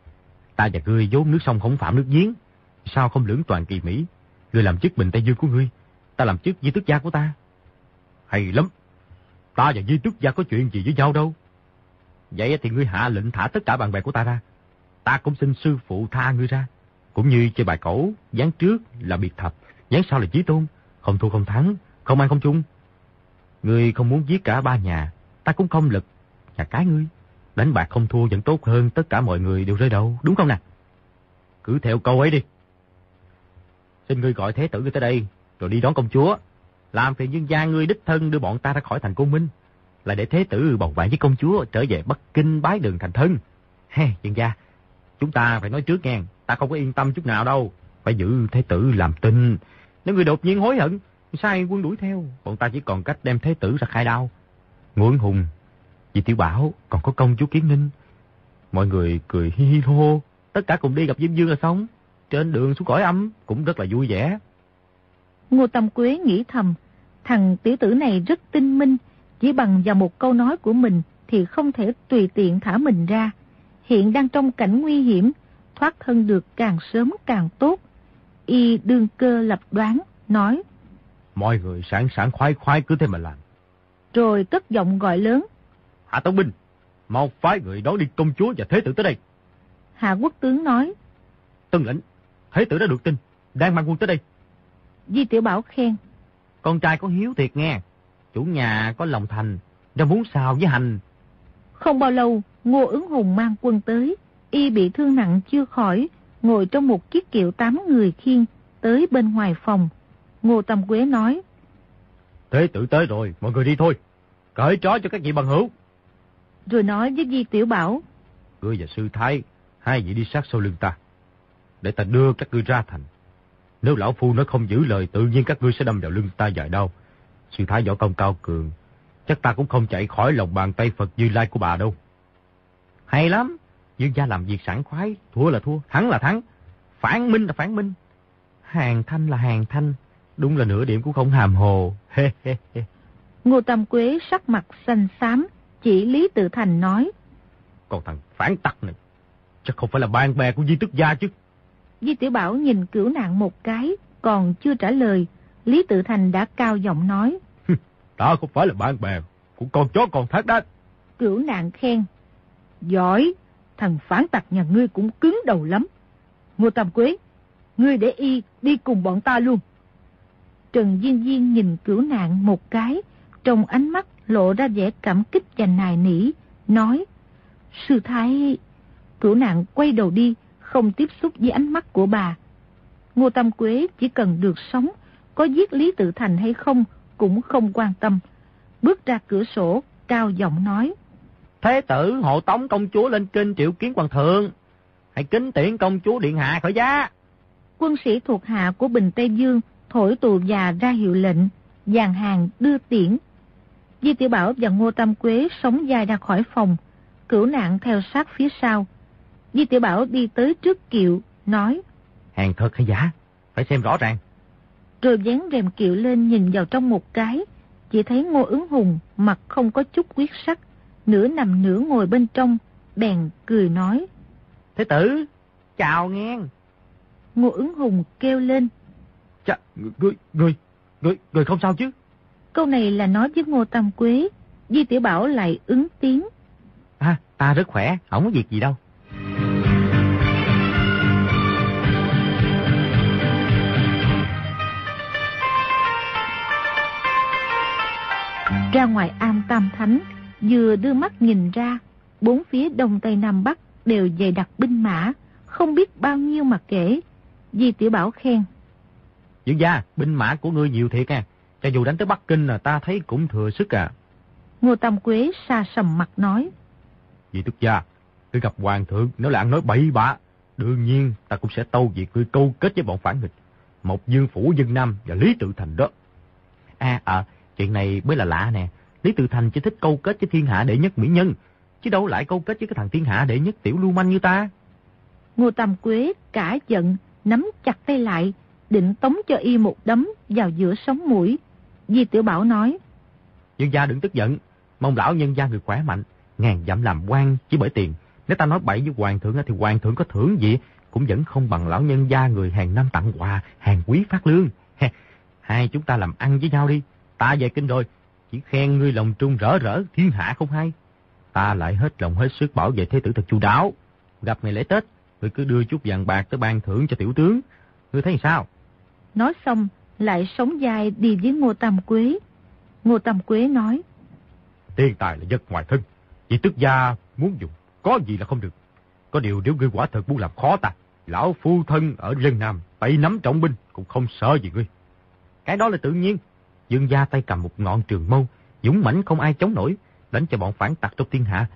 ta và ngươi vốn nước sông không phạm nước giếng. Sao không lưỡng toàn kỳ Mỹ? Ngươi làm chức bình Tây Dương của ngươi, ta làm chức di tước gia của ta. Hay lắm, ta và di tước gia có chuyện gì với nhau đâu. Vậy thì ngươi hạ lệnh thả tất cả bạn bè của ta ra. Ta cũng xin sư phụ tha ngươi ra. Cũng như chơi bài cổ, dán trước là biệt thập, dán sau là chí tôn. Không thua không thắng, không ăn không chung. Ngươi không muốn giết cả ba nhà, ta cũng không lực. Nhà cái ngươi, đánh bạc không thua vẫn tốt hơn tất cả mọi người đều rơi đầu, đúng không nè? Cứ theo câu ấy đi. Xin ngươi gọi thế tử ngươi tới đây, rồi đi đón công chúa. Làm phiền dương gia ngươi đích thân đưa bọn ta ra khỏi thành Côn minh là để thế tử bầu bạn với công chúa trở về Bắc Kinh bái đường thành thân. He, dương gia, chúng ta phải nói trước nghe, ta không có yên tâm chút nào đâu. Phải giữ thế tử làm tin. Nếu người đột nhiên hối hận, sai quân đuổi theo, bọn ta chỉ còn cách đem thế tử ra khai đao. Nguồn hùng, vì tiểu bảo còn có công chúa kiến ninh. Mọi người cười hi hi hô, tất cả cùng đi gặp Diêm Dương là xong. Trên đường xuống cõi âm cũng rất là vui vẻ. Ngô Tâm Quế nghĩ thầm, thằng tiểu tử này rất tinh minh, chỉ bằng vào một câu nói của mình thì không thể tùy tiện thả mình ra. Hiện đang trong cảnh nguy hiểm, thoát thân được càng sớm càng tốt. Y đương cơ lập đoán, nói. Mọi người sẵn sàng khoái khoái cứ thế mà làm. Rồi cất giọng gọi lớn. Hạ Tông Binh, mau phái người đón đi công chúa và thế tử tới đây. Hạ Quốc Tướng nói. Tân lệnh, thế tử đã được tin, đang mang quân tới đây. Di Tiểu Bảo khen. Con trai có hiếu thiệt nghe. chủ nhà có lòng thành, ra muốn sao với hành. Không bao lâu, Ngô ứng hùng mang quân tới, y bị thương nặng chưa khỏi, ngồi trong một chiếc kiệu tám người khiên, tới bên ngoài phòng. Ngô Tâm Quế nói, Thế tử tới rồi, mọi người đi thôi, cởi trói cho các vị bằng hữu. Rồi nói với Di Tiểu Bảo, Ngươi và sư thái, hai vị đi sát sau lưng ta, để ta đưa các ngươi ra thành. Nếu lão phu nói không giữ lời, tự nhiên các ngươi sẽ đâm vào lưng ta dài đau. Sư thái võ công cao cường, chắc ta cũng không chạy khỏi lòng bàn tay Phật Như Lai của bà đâu. Hay lắm, dương gia làm việc sẵn khoái, thua là thua, thắng là thắng, phản minh là phản minh. Hàng thanh là hàng thanh, đúng là nửa điểm cũng không hàm hồ. Ngô Tâm Quế sắc mặt xanh xám, chỉ Lý Tự Thành nói. Còn thằng phản tặc này, chắc không phải là bạn bè của Di Tức Gia chứ. Di Tiểu Bảo nhìn cửu nạn một cái, còn chưa trả lời, Lý Tự Thành đã cao giọng nói. Ta không phải là bạn bè của con chó con thác đát. Cửu nạn khen. Giỏi, thằng phản tặc nhà ngươi cũng cứng đầu lắm. Ngô Tam Quế, ngươi để y đi cùng bọn ta luôn. Trần Diên Diên nhìn cửu nạn một cái, trong ánh mắt lộ ra vẻ cảm kích và nài nỉ, nói. Sư Thái... Cửu nạn quay đầu đi, không tiếp xúc với ánh mắt của bà. Ngô Tâm Quế chỉ cần được sống, có giết Lý Tự Thành hay không cũng không quan tâm. Bước ra cửa sổ, cao giọng nói. Thế tử hộ tống công chúa lên kinh triệu kiến hoàng thượng. Hãy kính tiễn công chúa điện hạ khỏi giá. Quân sĩ thuộc hạ của Bình Tây Dương thổi tù già ra hiệu lệnh, dàn hàng đưa tiễn. Di Tiểu Bảo và Ngô Tâm Quế sống dài ra khỏi phòng, cửu nạn theo sát phía sau. Di Tiểu Bảo đi tới trước kiệu, nói. Hàng thật hay giả? Phải xem rõ ràng. Rồi dán rèm kiệu lên nhìn vào trong một cái, chỉ thấy Ngô ứng hùng mặt không có chút quyết sắc, nửa nằm nửa ngồi bên trong, bèn cười nói. Thế tử, chào nghe. Ngô ứng hùng kêu lên. Chà, người, người, người, người không sao chứ? Câu này là nói với Ngô Tam Quế, Di Tiểu Bảo lại ứng tiếng. À, ta rất khỏe, không có việc gì đâu. Ra ngoài am Tam Thánh, vừa đưa mắt nhìn ra, bốn phía đông tây nam bắc đều dày đặc binh mã, không biết bao nhiêu mà kể. Di Tiểu Bảo khen. Dương gia, binh mã của ngươi nhiều thiệt à. Cho dù đánh tới Bắc Kinh là ta thấy cũng thừa sức à. Ngô Tam Quế xa sầm mặt nói. Vì tức gia, ngươi gặp hoàng thượng nếu là ăn nói bậy bạ, đương nhiên ta cũng sẽ tâu việc ngươi câu kết với bọn phản nghịch. Một dương phủ dân Nam và Lý Tự Thành đó. À, à, chuyện này mới là lạ nè. Lý Tự Thành chỉ thích câu kết với thiên hạ đệ nhất mỹ nhân, chứ đâu lại câu kết với cái thằng thiên hạ đệ nhất tiểu lưu manh như ta. Ngô Tam Quế cả giận, nắm chặt tay lại, định tống cho y một đấm vào giữa sống mũi. Di Tiểu Bảo nói. Dương gia đừng tức giận, mong lão nhân gia người khỏe mạnh, ngàn dặm làm quan chỉ bởi tiền. Nếu ta nói bậy với hoàng thượng thì hoàng thượng có thưởng gì, cũng vẫn không bằng lão nhân gia người hàng năm tặng quà, hàng quý phát lương. Hai chúng ta làm ăn với nhau đi, ta về kinh rồi, chỉ khen ngươi lòng trung rỡ rỡ, thiên hạ không hay. Ta lại hết lòng hết sức bảo vệ thế tử thật chu đáo. Gặp ngày lễ Tết, ngươi cứ đưa chút vàng bạc tới ban thưởng cho tiểu tướng. Ngươi thấy sao? Nói xong, lại sống dài đi với Ngô Tam Quế. Ngô Tam Quế nói. Tiền tài là vật ngoài thân. Vì tức gia muốn dùng, có gì là không được. Có điều nếu ngươi quả thật muốn làm khó ta, lão phu thân ở dân Nam, tay nắm trọng binh, cũng không sợ gì ngươi. Cái đó là tự nhiên. Dương gia tay cầm một ngọn trường mâu, dũng mãnh không ai chống nổi, đánh cho bọn phản tặc trong thiên hạ,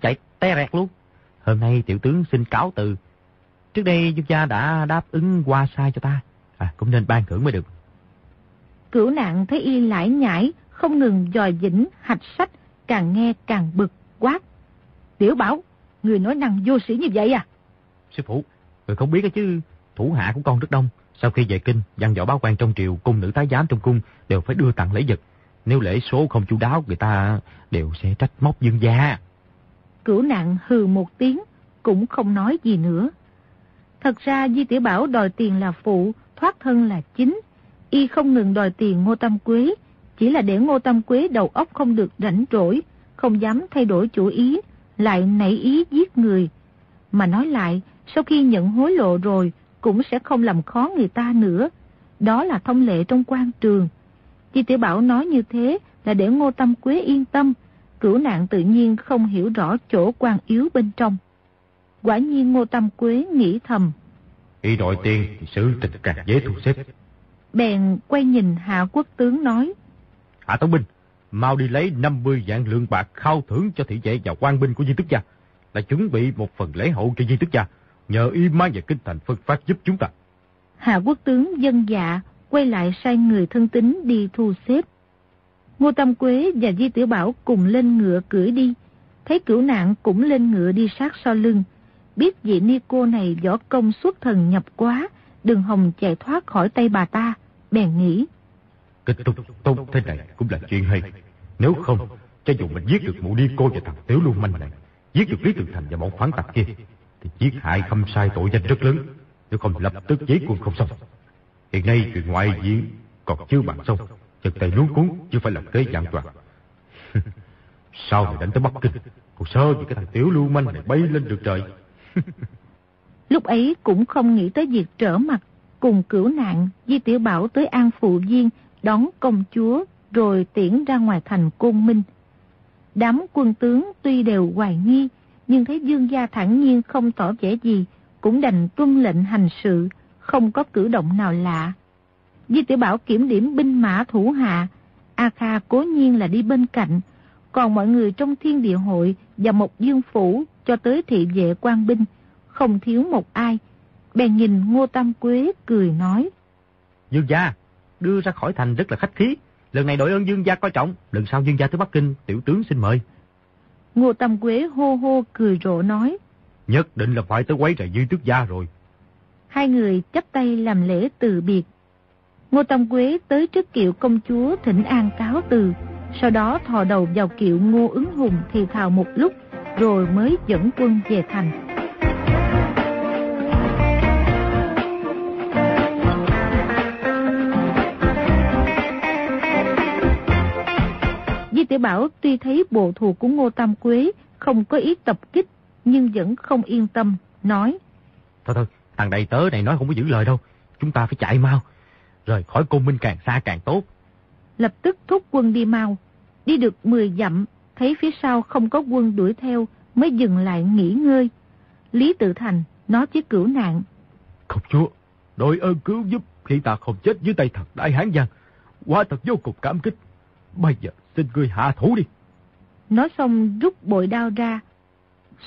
chạy té rẹt luôn. Hôm nay tiểu tướng xin cáo từ. Trước đây Dương gia đã đáp ứng qua sai cho ta, à, cũng nên ban thưởng mới được. Cửu nạn thấy y lải nhải, không ngừng dò dĩnh, hạch sách, càng nghe càng bực, quát. Tiểu bảo, người nói năng vô sĩ như vậy à? Sư phụ, người không biết chứ, thủ hạ của con rất đông. Sau khi về kinh, văn võ báo quan trong triều, cung nữ tái giám trong cung đều phải đưa tặng lễ vật. Nếu lễ số không chu đáo, người ta đều sẽ trách móc dương gia. Cửu nạn hừ một tiếng, cũng không nói gì nữa. Thật ra Di Tiểu Bảo đòi tiền là phụ, thoát thân là chính. Y không ngừng đòi tiền Ngô Tâm Quế, chỉ là để Ngô Tâm Quế đầu óc không được rảnh rỗi, không dám thay đổi chủ ý, lại nảy ý giết người. Mà nói lại, sau khi nhận hối lộ rồi, cũng sẽ không làm khó người ta nữa. Đó là thông lệ trong quan trường. Di Tiểu Bảo nói như thế là để Ngô Tâm Quế yên tâm, cửu nạn tự nhiên không hiểu rõ chỗ quan yếu bên trong. Quả nhiên Ngô Tâm Quế nghĩ thầm. Y đòi tiền thì xử tình càng dễ thu xếp. Bèn quay nhìn Hạ Quốc Tướng nói. Hạ Tống Binh, mau đi lấy 50 vạn lượng bạc khao thưởng cho thị vệ và quan binh của Di Tức Gia. Là chuẩn bị một phần lễ hậu cho Di Tức Gia. Nhờ y mang về kinh thành phân phát giúp chúng ta. Hạ Quốc Tướng dân dạ, quay lại sai người thân tín đi thu xếp. Ngô Tâm Quế và Di Tiểu Bảo cùng lên ngựa cưỡi đi. Thấy cửu nạn cũng lên ngựa đi sát sau lưng. Biết vị ni cô này võ công xuất thần nhập quá, đường hồng chạy thoát khỏi tay bà ta, bèn nghĩ. Kết thúc tốt thế này cũng là chuyện hay. Nếu không, cho dù mình giết được mụ đi cô và thằng Tiểu Lưu Manh này, giết được Lý Tường Thành và bọn khoáng tặc kia, thì giết hại khâm sai tội danh rất lớn, nếu không lập tức giấy quân không xong. Hiện nay chuyện ngoại diện còn chưa bàn xong, chân tay luống cuốn chưa phải là kế dạng toàn. Sao mày đánh tới Bắc Kinh, còn sơ vì cái thằng Tiểu Lưu Manh này bay lên được trời. Lúc ấy cũng không nghĩ tới việc trở mặt cùng cửu nạn Di Tiểu Bảo tới An Phụ Viên đón công chúa rồi tiễn ra ngoài thành Côn Minh. Đám quân tướng tuy đều hoài nghi nhưng thấy Dương Gia thẳng nhiên không tỏ vẻ gì cũng đành tuân lệnh hành sự không có cử động nào lạ. Di Tiểu Bảo kiểm điểm binh mã thủ hạ A Kha cố nhiên là đi bên cạnh còn mọi người trong thiên địa hội và một dương phủ cho tới thị vệ quan binh không thiếu một ai. Bèn nhìn Ngô Tam Quế cười nói. Dương gia, đưa ra khỏi thành rất là khách khí. Lần này đội ơn Dương gia coi trọng, lần sau Dương gia tới Bắc Kinh, tiểu tướng xin mời. Ngô Tam Quế hô hô cười rộ nói. Nhất định là phải tới quấy rầy dư tước gia rồi. Hai người chắp tay làm lễ từ biệt. Ngô Tam Quế tới trước kiệu công chúa thỉnh an cáo từ, sau đó thò đầu vào kiệu Ngô ứng hùng thì thào một lúc, rồi mới dẫn quân về thành. Tiểu Bảo tuy thấy bộ thù của Ngô Tam Quế không có ý tập kích, nhưng vẫn không yên tâm, nói. Thôi thôi, thằng đầy tớ này nói không có giữ lời đâu, chúng ta phải chạy mau, rời khỏi cung minh càng xa càng tốt. Lập tức thúc quân đi mau, đi được 10 dặm, thấy phía sau không có quân đuổi theo, mới dừng lại nghỉ ngơi. Lý Tự Thành nói với cửu nạn. Không chúa, đội ơn cứu giúp khi ta không chết dưới tay thật đại hán giang. Quá thật vô cùng cảm kích. Bây giờ xin ngươi hạ thủ đi. Nói xong rút bội đao ra,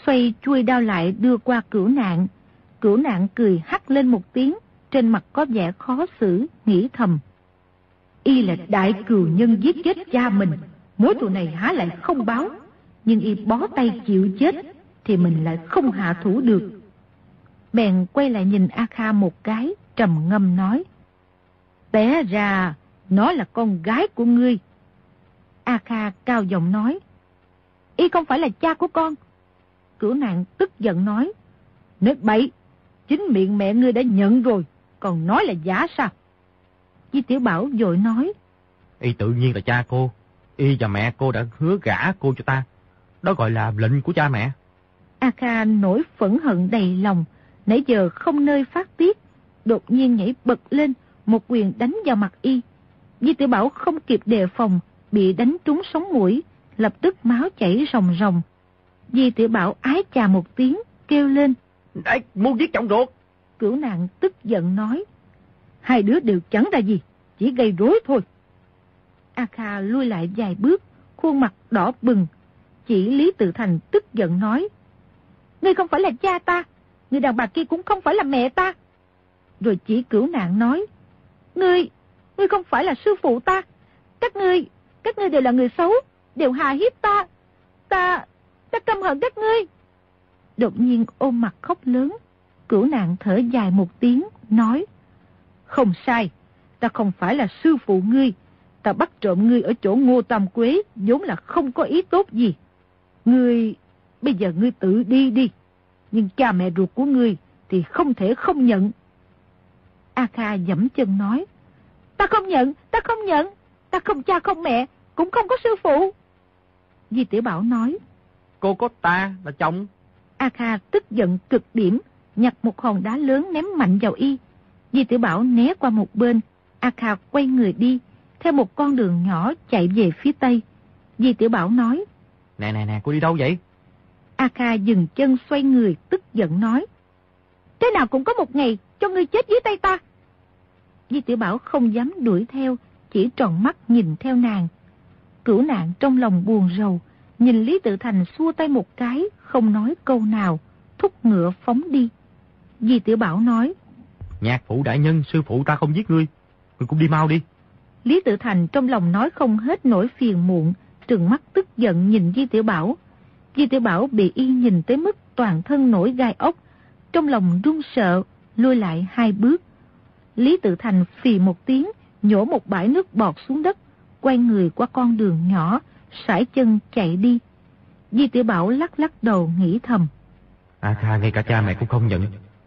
xoay chui đao lại đưa qua cửu nạn. Cửu nạn cười hắt lên một tiếng, trên mặt có vẻ khó xử, nghĩ thầm. Y là đại cừu nhân giết chết cha mình, mối thù này há lại không báo. Nhưng y bó tay chịu chết, thì mình lại không hạ thủ được. Bèn quay lại nhìn A Kha một cái, trầm ngâm nói. Té ra, nó là con gái của ngươi. A Kha cao giọng nói. Y không phải là cha của con. Cửu nạn tức giận nói. Nói bậy, chính miệng mẹ ngươi đã nhận rồi, còn nói là giả sao? Di Tiểu Bảo dội nói. Y tự nhiên là cha cô. Y và mẹ cô đã hứa gả cô cho ta. Đó gọi là lệnh của cha mẹ. A Kha nổi phẫn hận đầy lòng, nãy giờ không nơi phát tiết, đột nhiên nhảy bật lên, một quyền đánh vào mặt y. Di Tiểu Bảo không kịp đề phòng, bị đánh trúng sống mũi, lập tức máu chảy ròng ròng. Di Tiểu Bảo ái chà một tiếng, kêu lên. Đấy, muốn giết trọng ruột. Cửu nạn tức giận nói. Hai đứa đều chẳng ra gì, chỉ gây rối thôi. A Kha lui lại vài bước, khuôn mặt đỏ bừng. Chỉ Lý Tự Thành tức giận nói. Ngươi không phải là cha ta, người đàn bà kia cũng không phải là mẹ ta. Rồi chỉ cửu nạn nói. Ngươi, ngươi không phải là sư phụ ta. Các ngươi, các ngươi đều là người xấu, đều hà hiếp ta. Ta, ta căm hận các ngươi. Đột nhiên ôm mặt khóc lớn. Cửu nạn thở dài một tiếng, nói. Không sai, ta không phải là sư phụ ngươi. Ta bắt trộm ngươi ở chỗ ngô tam quế, vốn là không có ý tốt gì. Ngươi, bây giờ ngươi tự đi đi. Nhưng cha mẹ ruột của ngươi thì không thể không nhận. A Kha dẫm chân nói. Ta không nhận, ta không nhận. Ta không cha không mẹ, cũng không có sư phụ. Di Tiểu Bảo nói. Cô có ta là chồng. A Kha tức giận cực điểm, nhặt một hòn đá lớn ném mạnh vào y. Di Tiểu Bảo né qua một bên, A Kha quay người đi, theo một con đường nhỏ chạy về phía tây. Di Tiểu Bảo nói. Nè nè nè, cô đi đâu vậy? A Kha dừng chân xoay người tức giận nói. Thế nào cũng có một ngày cho ngươi chết dưới tay ta. Di Tiểu Bảo không dám đuổi theo, chỉ tròn mắt nhìn theo nàng. Cửu nạn trong lòng buồn rầu, nhìn Lý Tự Thành xua tay một cái, không nói câu nào, thúc ngựa phóng đi. Di Tiểu Bảo nói. Nhạc phụ đại nhân, sư phụ ta không giết ngươi, ngươi cũng đi mau đi. Lý Tự Thành trong lòng nói không hết nỗi phiền muộn, trừng mắt tức giận nhìn Di Tiểu Bảo. Di Tiểu Bảo bị y nhìn tới mức toàn thân nổi gai ốc, trong lòng run sợ, lùi lại hai bước. Lý Tự Thành phì một tiếng, nhổ một bãi nước bọt xuống đất, quay người qua con đường nhỏ, sải chân chạy đi. Di Tiểu Bảo lắc lắc đầu nghĩ thầm. À Kha ngay cả cha mẹ cũng không nhận,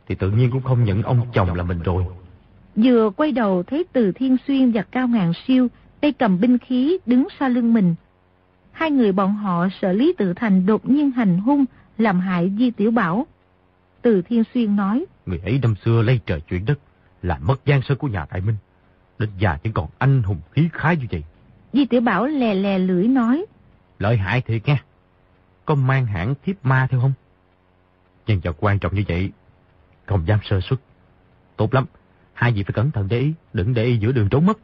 thì tự nhiên cũng không nhận ông chồng là mình rồi. Vừa quay đầu thấy Từ Thiên Xuyên và Cao Ngàn Siêu tay cầm binh khí đứng sau lưng mình. Hai người bọn họ sợ Lý Tự Thành đột nhiên hành hung, làm hại Di Tiểu Bảo. Từ Thiên Xuyên nói. Người ấy năm xưa lấy trời chuyển đất, làm mất giang sơn của nhà Đại Minh. Đến già chỉ còn anh hùng khí khái như vậy. Di Tiểu Bảo lè lè lưỡi nói. Lợi hại thiệt nha. Có mang hãng thiếp ma theo không? Nhưng vật quan trọng như vậy, không dám sơ xuất. Tốt lắm, hai vị phải cẩn thận để ý, đừng để ý giữa đường trốn mất.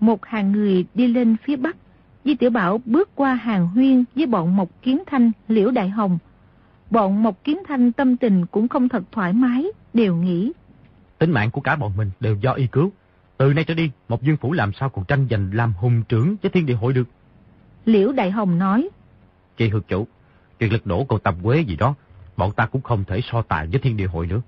Một hàng người đi lên phía bắc, Di Tiểu Bảo bước qua hàng huyên với bọn Mộc Kiếm Thanh, Liễu Đại Hồng. Bọn Mộc Kiếm Thanh tâm tình cũng không thật thoải mái, đều nghĩ. Tính mạng của cả bọn mình đều do y cứu. Từ nay trở đi, một dương phủ làm sao còn tranh giành làm hùng trưởng với thiên địa hội được. Liễu Đại Hồng nói. Chị hược chủ, chuyện lực đổ cầu tầm quế gì đó, bọn ta cũng không thể so tài với thiên địa hội nữa.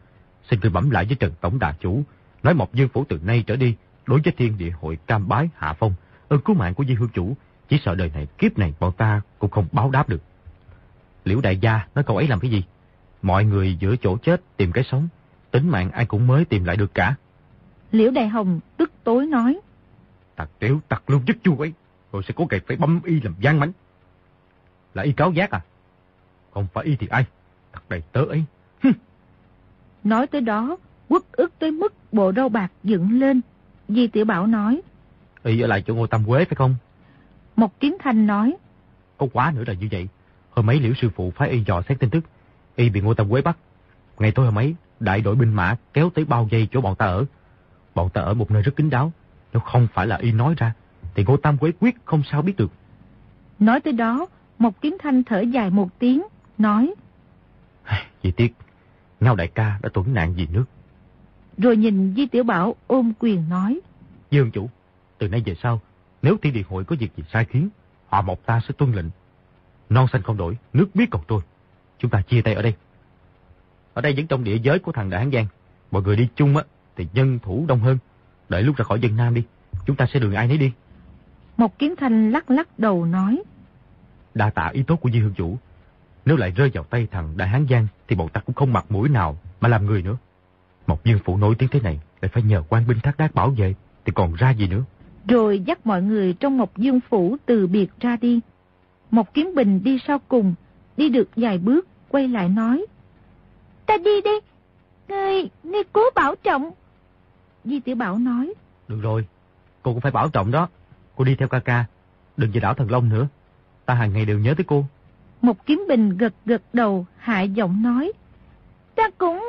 Xin cứ bẩm lại với Trần Tổng Đà Chủ, nói một dương phủ từ nay trở đi, đối với thiên địa hội cam bái hạ phong, ơn cứu mạng của Di Hương Chủ, chỉ sợ đời này kiếp này bọn ta cũng không báo đáp được. Liễu đại gia nói câu ấy làm cái gì? Mọi người giữa chỗ chết tìm cái sống, tính mạng ai cũng mới tìm lại được cả. Liễu Đại Hồng tức tối nói. Tặc tiểu tặc luôn dứt chu ấy, rồi sẽ có kẻ phải băm y làm gian mánh. Là y cáo giác à? Không phải y thì ai? Thật đầy tớ ấy. Nói tới đó, quất ức tới mức bộ râu bạc dựng lên. Di Tiểu Bảo nói. Y ở lại chỗ ngôi tam quế phải không? Một kiếm thanh nói. Có quá nữa là như vậy. Hôm mấy liễu sư phụ phái y dò xét tin tức. Y bị ngôi tam quế bắt. Ngày tối hôm ấy, đại đội binh mã kéo tới bao dây chỗ bọn ta ở. Bọn ta ở một nơi rất kín đáo. Nếu không phải là y nói ra, thì ngô tam quế quyết không sao biết được. Nói tới đó, một kiếm thanh thở dài một tiếng, nói. Chỉ tiếc, Ngao đại ca đã tuấn nạn vì nước. Rồi nhìn Di Tiểu Bảo ôm quyền nói. Dương chủ, từ nay về sau, nếu thiên địa hội có việc gì sai khiến, họ một ta sẽ tuân lệnh. Non xanh không đổi, nước biết còn tôi. Chúng ta chia tay ở đây. Ở đây vẫn trong địa giới của thằng Đại Hán Giang. Mọi người đi chung á, thì nhân thủ đông hơn. Đợi lúc ra khỏi dân Nam đi, chúng ta sẽ đường ai nấy đi. Một kiếm thanh lắc lắc đầu nói. Đa tạ ý tốt của Di Hương Chủ. Nếu lại rơi vào tay thằng Đại Hán Giang thì bọn ta cũng không mặt mũi nào mà làm người nữa. Một dương phụ nổi tiếng thế này lại phải nhờ quan binh thác đác bảo vệ thì còn ra gì nữa. Rồi dắt mọi người trong một dương phủ từ biệt ra đi. Một kiếm bình đi sau cùng, đi được vài bước, quay lại nói. Ta đi đi, ngươi, ngươi cố bảo trọng. Di Tiểu Bảo nói. Được rồi, cô cũng phải bảo trọng đó. Cô đi theo ca ca, đừng về đảo Thần Long nữa. Ta hàng ngày đều nhớ tới cô. Một kiếm bình gật gật đầu, hạ giọng nói. Ta cũng...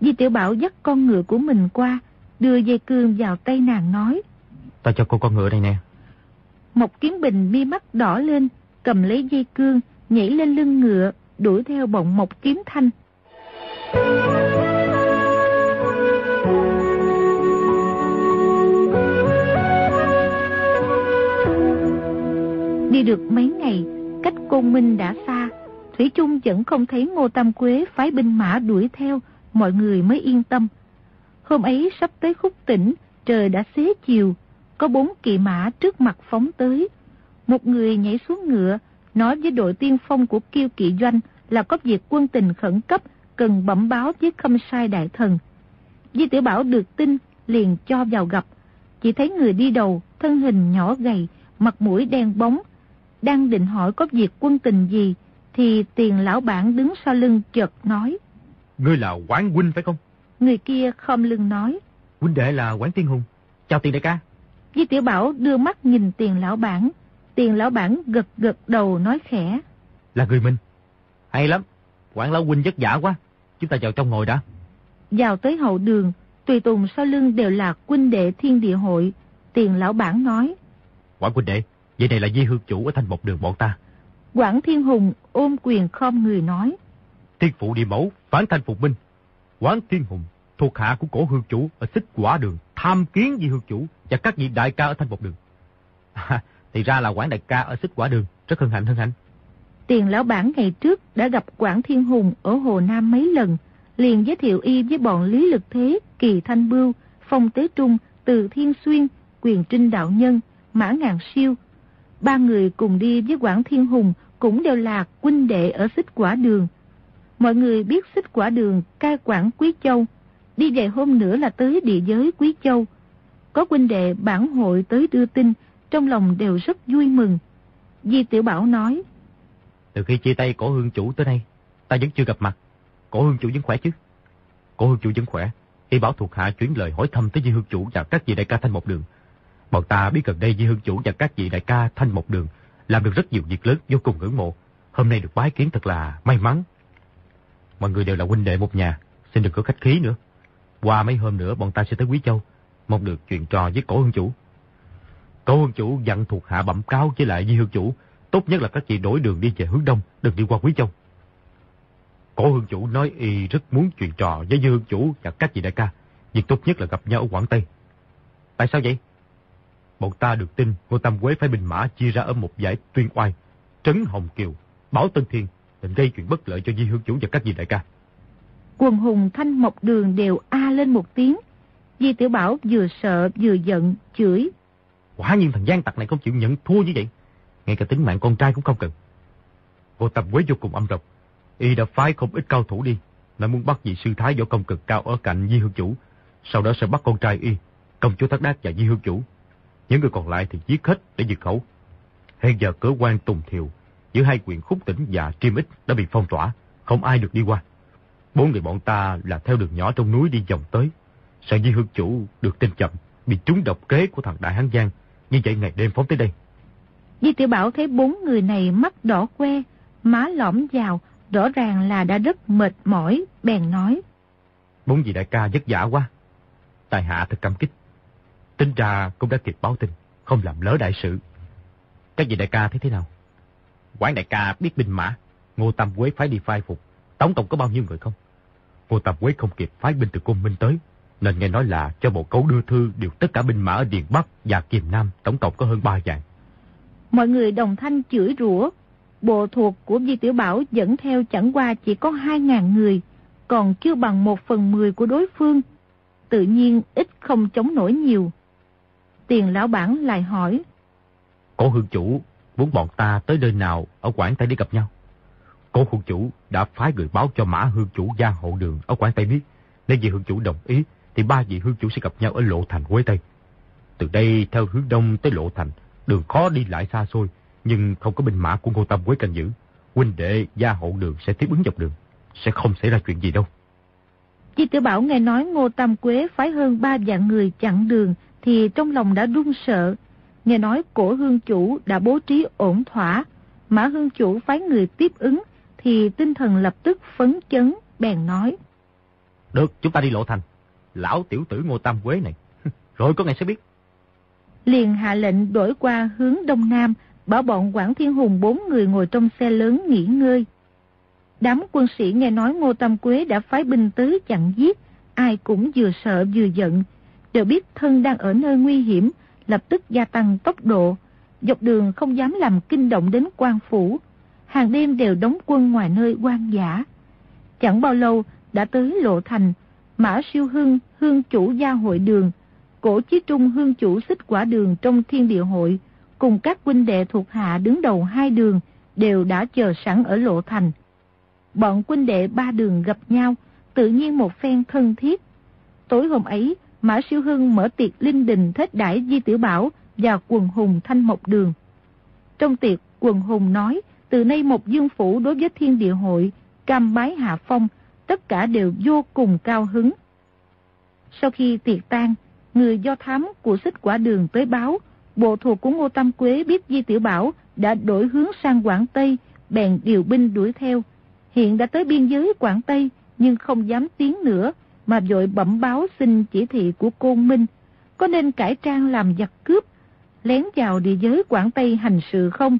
Di Tiểu Bảo dắt con ngựa của mình qua, đưa dây cương vào tay nàng nói. Ta cho cô con ngựa này nè. Một kiếm bình mi mắt đỏ lên, cầm lấy dây cương, nhảy lên lưng ngựa, đuổi theo bọng một kiếm thanh. Đi được mấy ngày, cách Côn Minh đã xa, Thủy chung vẫn không thấy Ngô Tam Quế phái binh mã đuổi theo, mọi người mới yên tâm. Hôm ấy sắp tới khúc tỉnh, trời đã xế chiều, có bốn kỵ mã trước mặt phóng tới. Một người nhảy xuống ngựa, nói với đội tiên phong của kiêu kỵ doanh là có việc quân tình khẩn cấp, cần bẩm báo với khâm sai đại thần. Di tiểu Bảo được tin, liền cho vào gặp. Chỉ thấy người đi đầu, thân hình nhỏ gầy, mặt mũi đen bóng. Đang định hỏi có việc quân tình gì, thì tiền lão bản đứng sau lưng chợt nói. Ngươi là quán huynh phải không? Người kia khom lưng nói. Huynh đệ là quán tiên hùng. Chào tiền đại ca. Di Tiểu Bảo đưa mắt nhìn tiền lão bản. Tiền lão bản gật gật đầu nói khẽ. Là người mình. Hay lắm. Quản lão huynh vất vả quá. Chúng ta vào trong ngồi đã. Vào tới hậu đường, tùy tùng sau lưng đều là quân đệ thiên địa hội. Tiền lão bản nói. Quản huynh đệ, vậy này là di hương chủ ở thanh một đường bọn ta. Quảng Thiên Hùng ôm quyền khom người nói. Thiên phụ địa mẫu, phản thanh phục binh. Quảng Thiên Hùng, thuộc hạ của cổ hương chủ ở xích quả đường, tham kiến di hương chủ và các vị đại ca ở thanh một đường. À, thì ra là Quảng đại ca ở xích quả đường, rất hân hạnh hân hạnh. Tiền lão bản ngày trước đã gặp Quảng Thiên Hùng ở Hồ Nam mấy lần, liền giới thiệu y với bọn Lý Lực Thế, Kỳ Thanh Bưu, Phong Tế Trung, Từ Thiên Xuyên, Quyền Trinh Đạo Nhân, Mã Ngàn Siêu. Ba người cùng đi với Quảng Thiên Hùng cũng đều là huynh đệ ở xích quả đường. Mọi người biết xích quả đường cai quản Quý Châu, đi về hôm nữa là tới địa giới Quý Châu. Có huynh đệ bản hội tới đưa tin, trong lòng đều rất vui mừng. Di Tiểu Bảo nói, Từ khi chia tay cổ hương chủ tới nay ta vẫn chưa gặp mặt. Cổ hương chủ vẫn khỏe chứ? Cổ hương chủ vẫn khỏe. Y bảo thuộc hạ chuyển lời hỏi thăm tới Di hương chủ và các vị đại ca thanh một đường. Bọn ta biết gần đây Di hương chủ và các vị đại ca thanh một đường làm được rất nhiều việc lớn vô cùng ngưỡng mộ. Hôm nay được bái kiến thật là may mắn. Mọi người đều là huynh đệ một nhà, xin đừng có khách khí nữa. Qua mấy hôm nữa bọn ta sẽ tới Quý Châu, mong được chuyện trò với cổ hương chủ. Cổ hương chủ dặn thuộc hạ bẩm cáo với lại Di hương chủ, tốt nhất là các chị đổi đường đi về hướng đông, đừng đi qua Quý Châu. Cổ hương chủ nói y rất muốn chuyện trò với Di hương chủ và các vị đại ca, việc tốt nhất là gặp nhau ở Quảng Tây. Tại sao vậy? Bọn ta được tin Ngô Tam Quế phải binh mã chia ra ở một giải tuyên oai, Trấn Hồng Kiều, Bảo Tân Thiên, định gây chuyện bất lợi cho Di Hương Chủ và các vị đại ca. Quần hùng thanh mộc đường đều a lên một tiếng. Di Tiểu Bảo vừa sợ vừa giận, chửi. Quả nhiên thằng gian tặc này không chịu nhận thua như vậy. Ngay cả tính mạng con trai cũng không cần. Ngô Tam Quế vô cùng âm độc. Y đã phái không ít cao thủ đi. Nói muốn bắt vị sư thái võ công cực cao ở cạnh Di Hương Chủ. Sau đó sẽ bắt con trai Y, công chúa Thác Đát và Di Hương Chủ những người còn lại thì giết hết để diệt khẩu. Hiện giờ cửa quan Tùng Thiều giữa hai quyền khúc tỉnh và Triêm Ích đã bị phong tỏa, không ai được đi qua. Bốn người bọn ta là theo đường nhỏ trong núi đi vòng tới. Sợ Di Hương Chủ được tin chậm, bị trúng độc kế của thằng Đại Hán Giang, như vậy ngày đêm phóng tới đây. Di Tiểu Bảo thấy bốn người này mắt đỏ que, má lõm vào, rõ ràng là đã rất mệt mỏi, bèn nói. Bốn vị đại ca vất vả quá. Tài hạ thật cảm kích. Tính ra cũng đã kịp báo tin, không làm lỡ đại sự. Các vị đại ca thấy thế nào? Quán đại ca biết binh mã, Ngô Tam Quế phái đi phai phục. Tổng cộng có bao nhiêu người không? Ngô Tam Quế không kịp phái binh từ Côn Minh tới, nên nghe nói là cho bộ cấu đưa thư điều tất cả binh mã ở Điền Bắc và Kiềm Nam, tổng cộng có hơn 3 vạn. Mọi người đồng thanh chửi rủa, bộ thuộc của Di Tiểu Bảo dẫn theo chẳng qua chỉ có 2.000 người, còn chưa bằng một phần mười của đối phương. Tự nhiên ít không chống nổi nhiều. Tiền lão bản lại hỏi. Cổ hương chủ muốn bọn ta tới nơi nào ở Quảng Tây để gặp nhau? Cổ hương chủ đã phái người báo cho mã hương chủ gia hộ đường ở Quảng Tây biết. Nếu vị hương chủ đồng ý thì ba vị hương chủ sẽ gặp nhau ở lộ thành Quế Tây. Từ đây theo hướng đông tới lộ thành, đường khó đi lại xa xôi, nhưng không có binh mã của Ngô Tâm Quế canh giữ. Huynh đệ gia hộ đường sẽ tiếp ứng dọc đường, sẽ không xảy ra chuyện gì đâu. Chi tử bảo nghe nói Ngô Tam Quế phái hơn ba vạn người chặn đường thì trong lòng đã run sợ. Nghe nói cổ hương chủ đã bố trí ổn thỏa, mã hương chủ phái người tiếp ứng, thì tinh thần lập tức phấn chấn, bèn nói. Được, chúng ta đi lộ thành. Lão tiểu tử Ngô Tam Quế này, rồi có ngày sẽ biết. Liền hạ lệnh đổi qua hướng đông nam, bảo bọn Quảng Thiên Hùng bốn người ngồi trong xe lớn nghỉ ngơi. Đám quân sĩ nghe nói Ngô Tam Quế đã phái binh tới chặn giết, ai cũng vừa sợ vừa giận, đều biết thân đang ở nơi nguy hiểm, lập tức gia tăng tốc độ, dọc đường không dám làm kinh động đến quan phủ, hàng đêm đều đóng quân ngoài nơi quan giả. Chẳng bao lâu đã tới lộ thành, Mã Siêu Hưng, hương chủ gia hội đường, cổ chí trung hương chủ xích quả đường trong thiên địa hội, cùng các huynh đệ thuộc hạ đứng đầu hai đường, đều đã chờ sẵn ở lộ thành. Bọn huynh đệ ba đường gặp nhau, tự nhiên một phen thân thiết. Tối hôm ấy, Mã Siêu Hưng mở tiệc linh đình thết đãi Di Tiểu Bảo và quần hùng Thanh Mộc Đường. Trong tiệc, quần hùng nói, từ nay một dương phủ đối với thiên địa hội, cam bái hạ phong, tất cả đều vô cùng cao hứng. Sau khi tiệc tan, người do thám của xích quả đường tới báo, bộ thuộc của Ngô Tam Quế biết Di Tiểu Bảo đã đổi hướng sang Quảng Tây, bèn điều binh đuổi theo. Hiện đã tới biên giới Quảng Tây, nhưng không dám tiến nữa, mà vội bẩm báo xin chỉ thị của Côn Minh. Có nên cải trang làm giặc cướp, lén vào địa giới Quảng Tây hành sự không?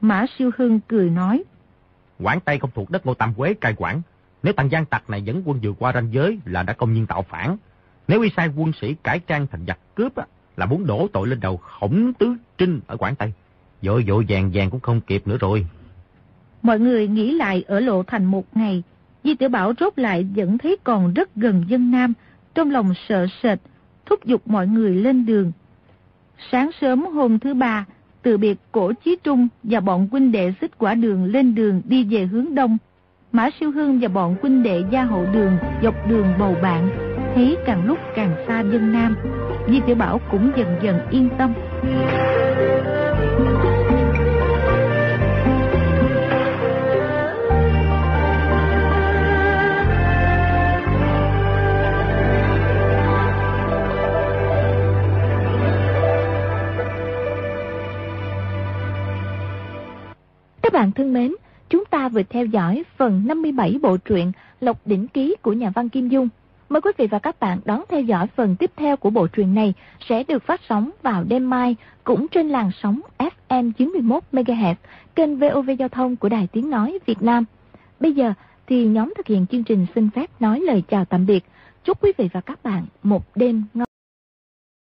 Mã Siêu Hưng cười nói. Quảng Tây không thuộc đất Ngô Tam Quế cai quản. Nếu tàng gian tặc này dẫn quân vượt qua ranh giới là đã công nhiên tạo phản. Nếu y sai quân sĩ cải trang thành giặc cướp á, là muốn đổ tội lên đầu khổng tứ trinh ở Quảng Tây. Dội dội vàng vàng cũng không kịp nữa rồi. Mọi người nghĩ lại ở lộ thành một ngày. Di tiểu Bảo rốt lại vẫn thấy còn rất gần dân Nam. Trong lòng sợ sệt, thúc giục mọi người lên đường. Sáng sớm hôm thứ ba, từ biệt cổ chí trung và bọn quân đệ xích quả đường lên đường đi về hướng đông. Mã siêu hương và bọn quân đệ gia hộ đường dọc đường bầu bạn, thấy càng lúc càng xa dân Nam. Di tiểu Bảo cũng dần dần yên tâm. Các bạn thân mến, chúng ta vừa theo dõi phần 57 bộ truyện Lộc Đỉnh Ký của nhà văn Kim Dung. Mời quý vị và các bạn đón theo dõi phần tiếp theo của bộ truyện này sẽ được phát sóng vào đêm mai cũng trên làn sóng FM 91 MHz kênh VOV Giao thông của Đài Tiếng Nói Việt Nam. Bây giờ thì nhóm thực hiện chương trình xin phép nói lời chào tạm biệt. Chúc quý vị và các bạn một đêm ngon.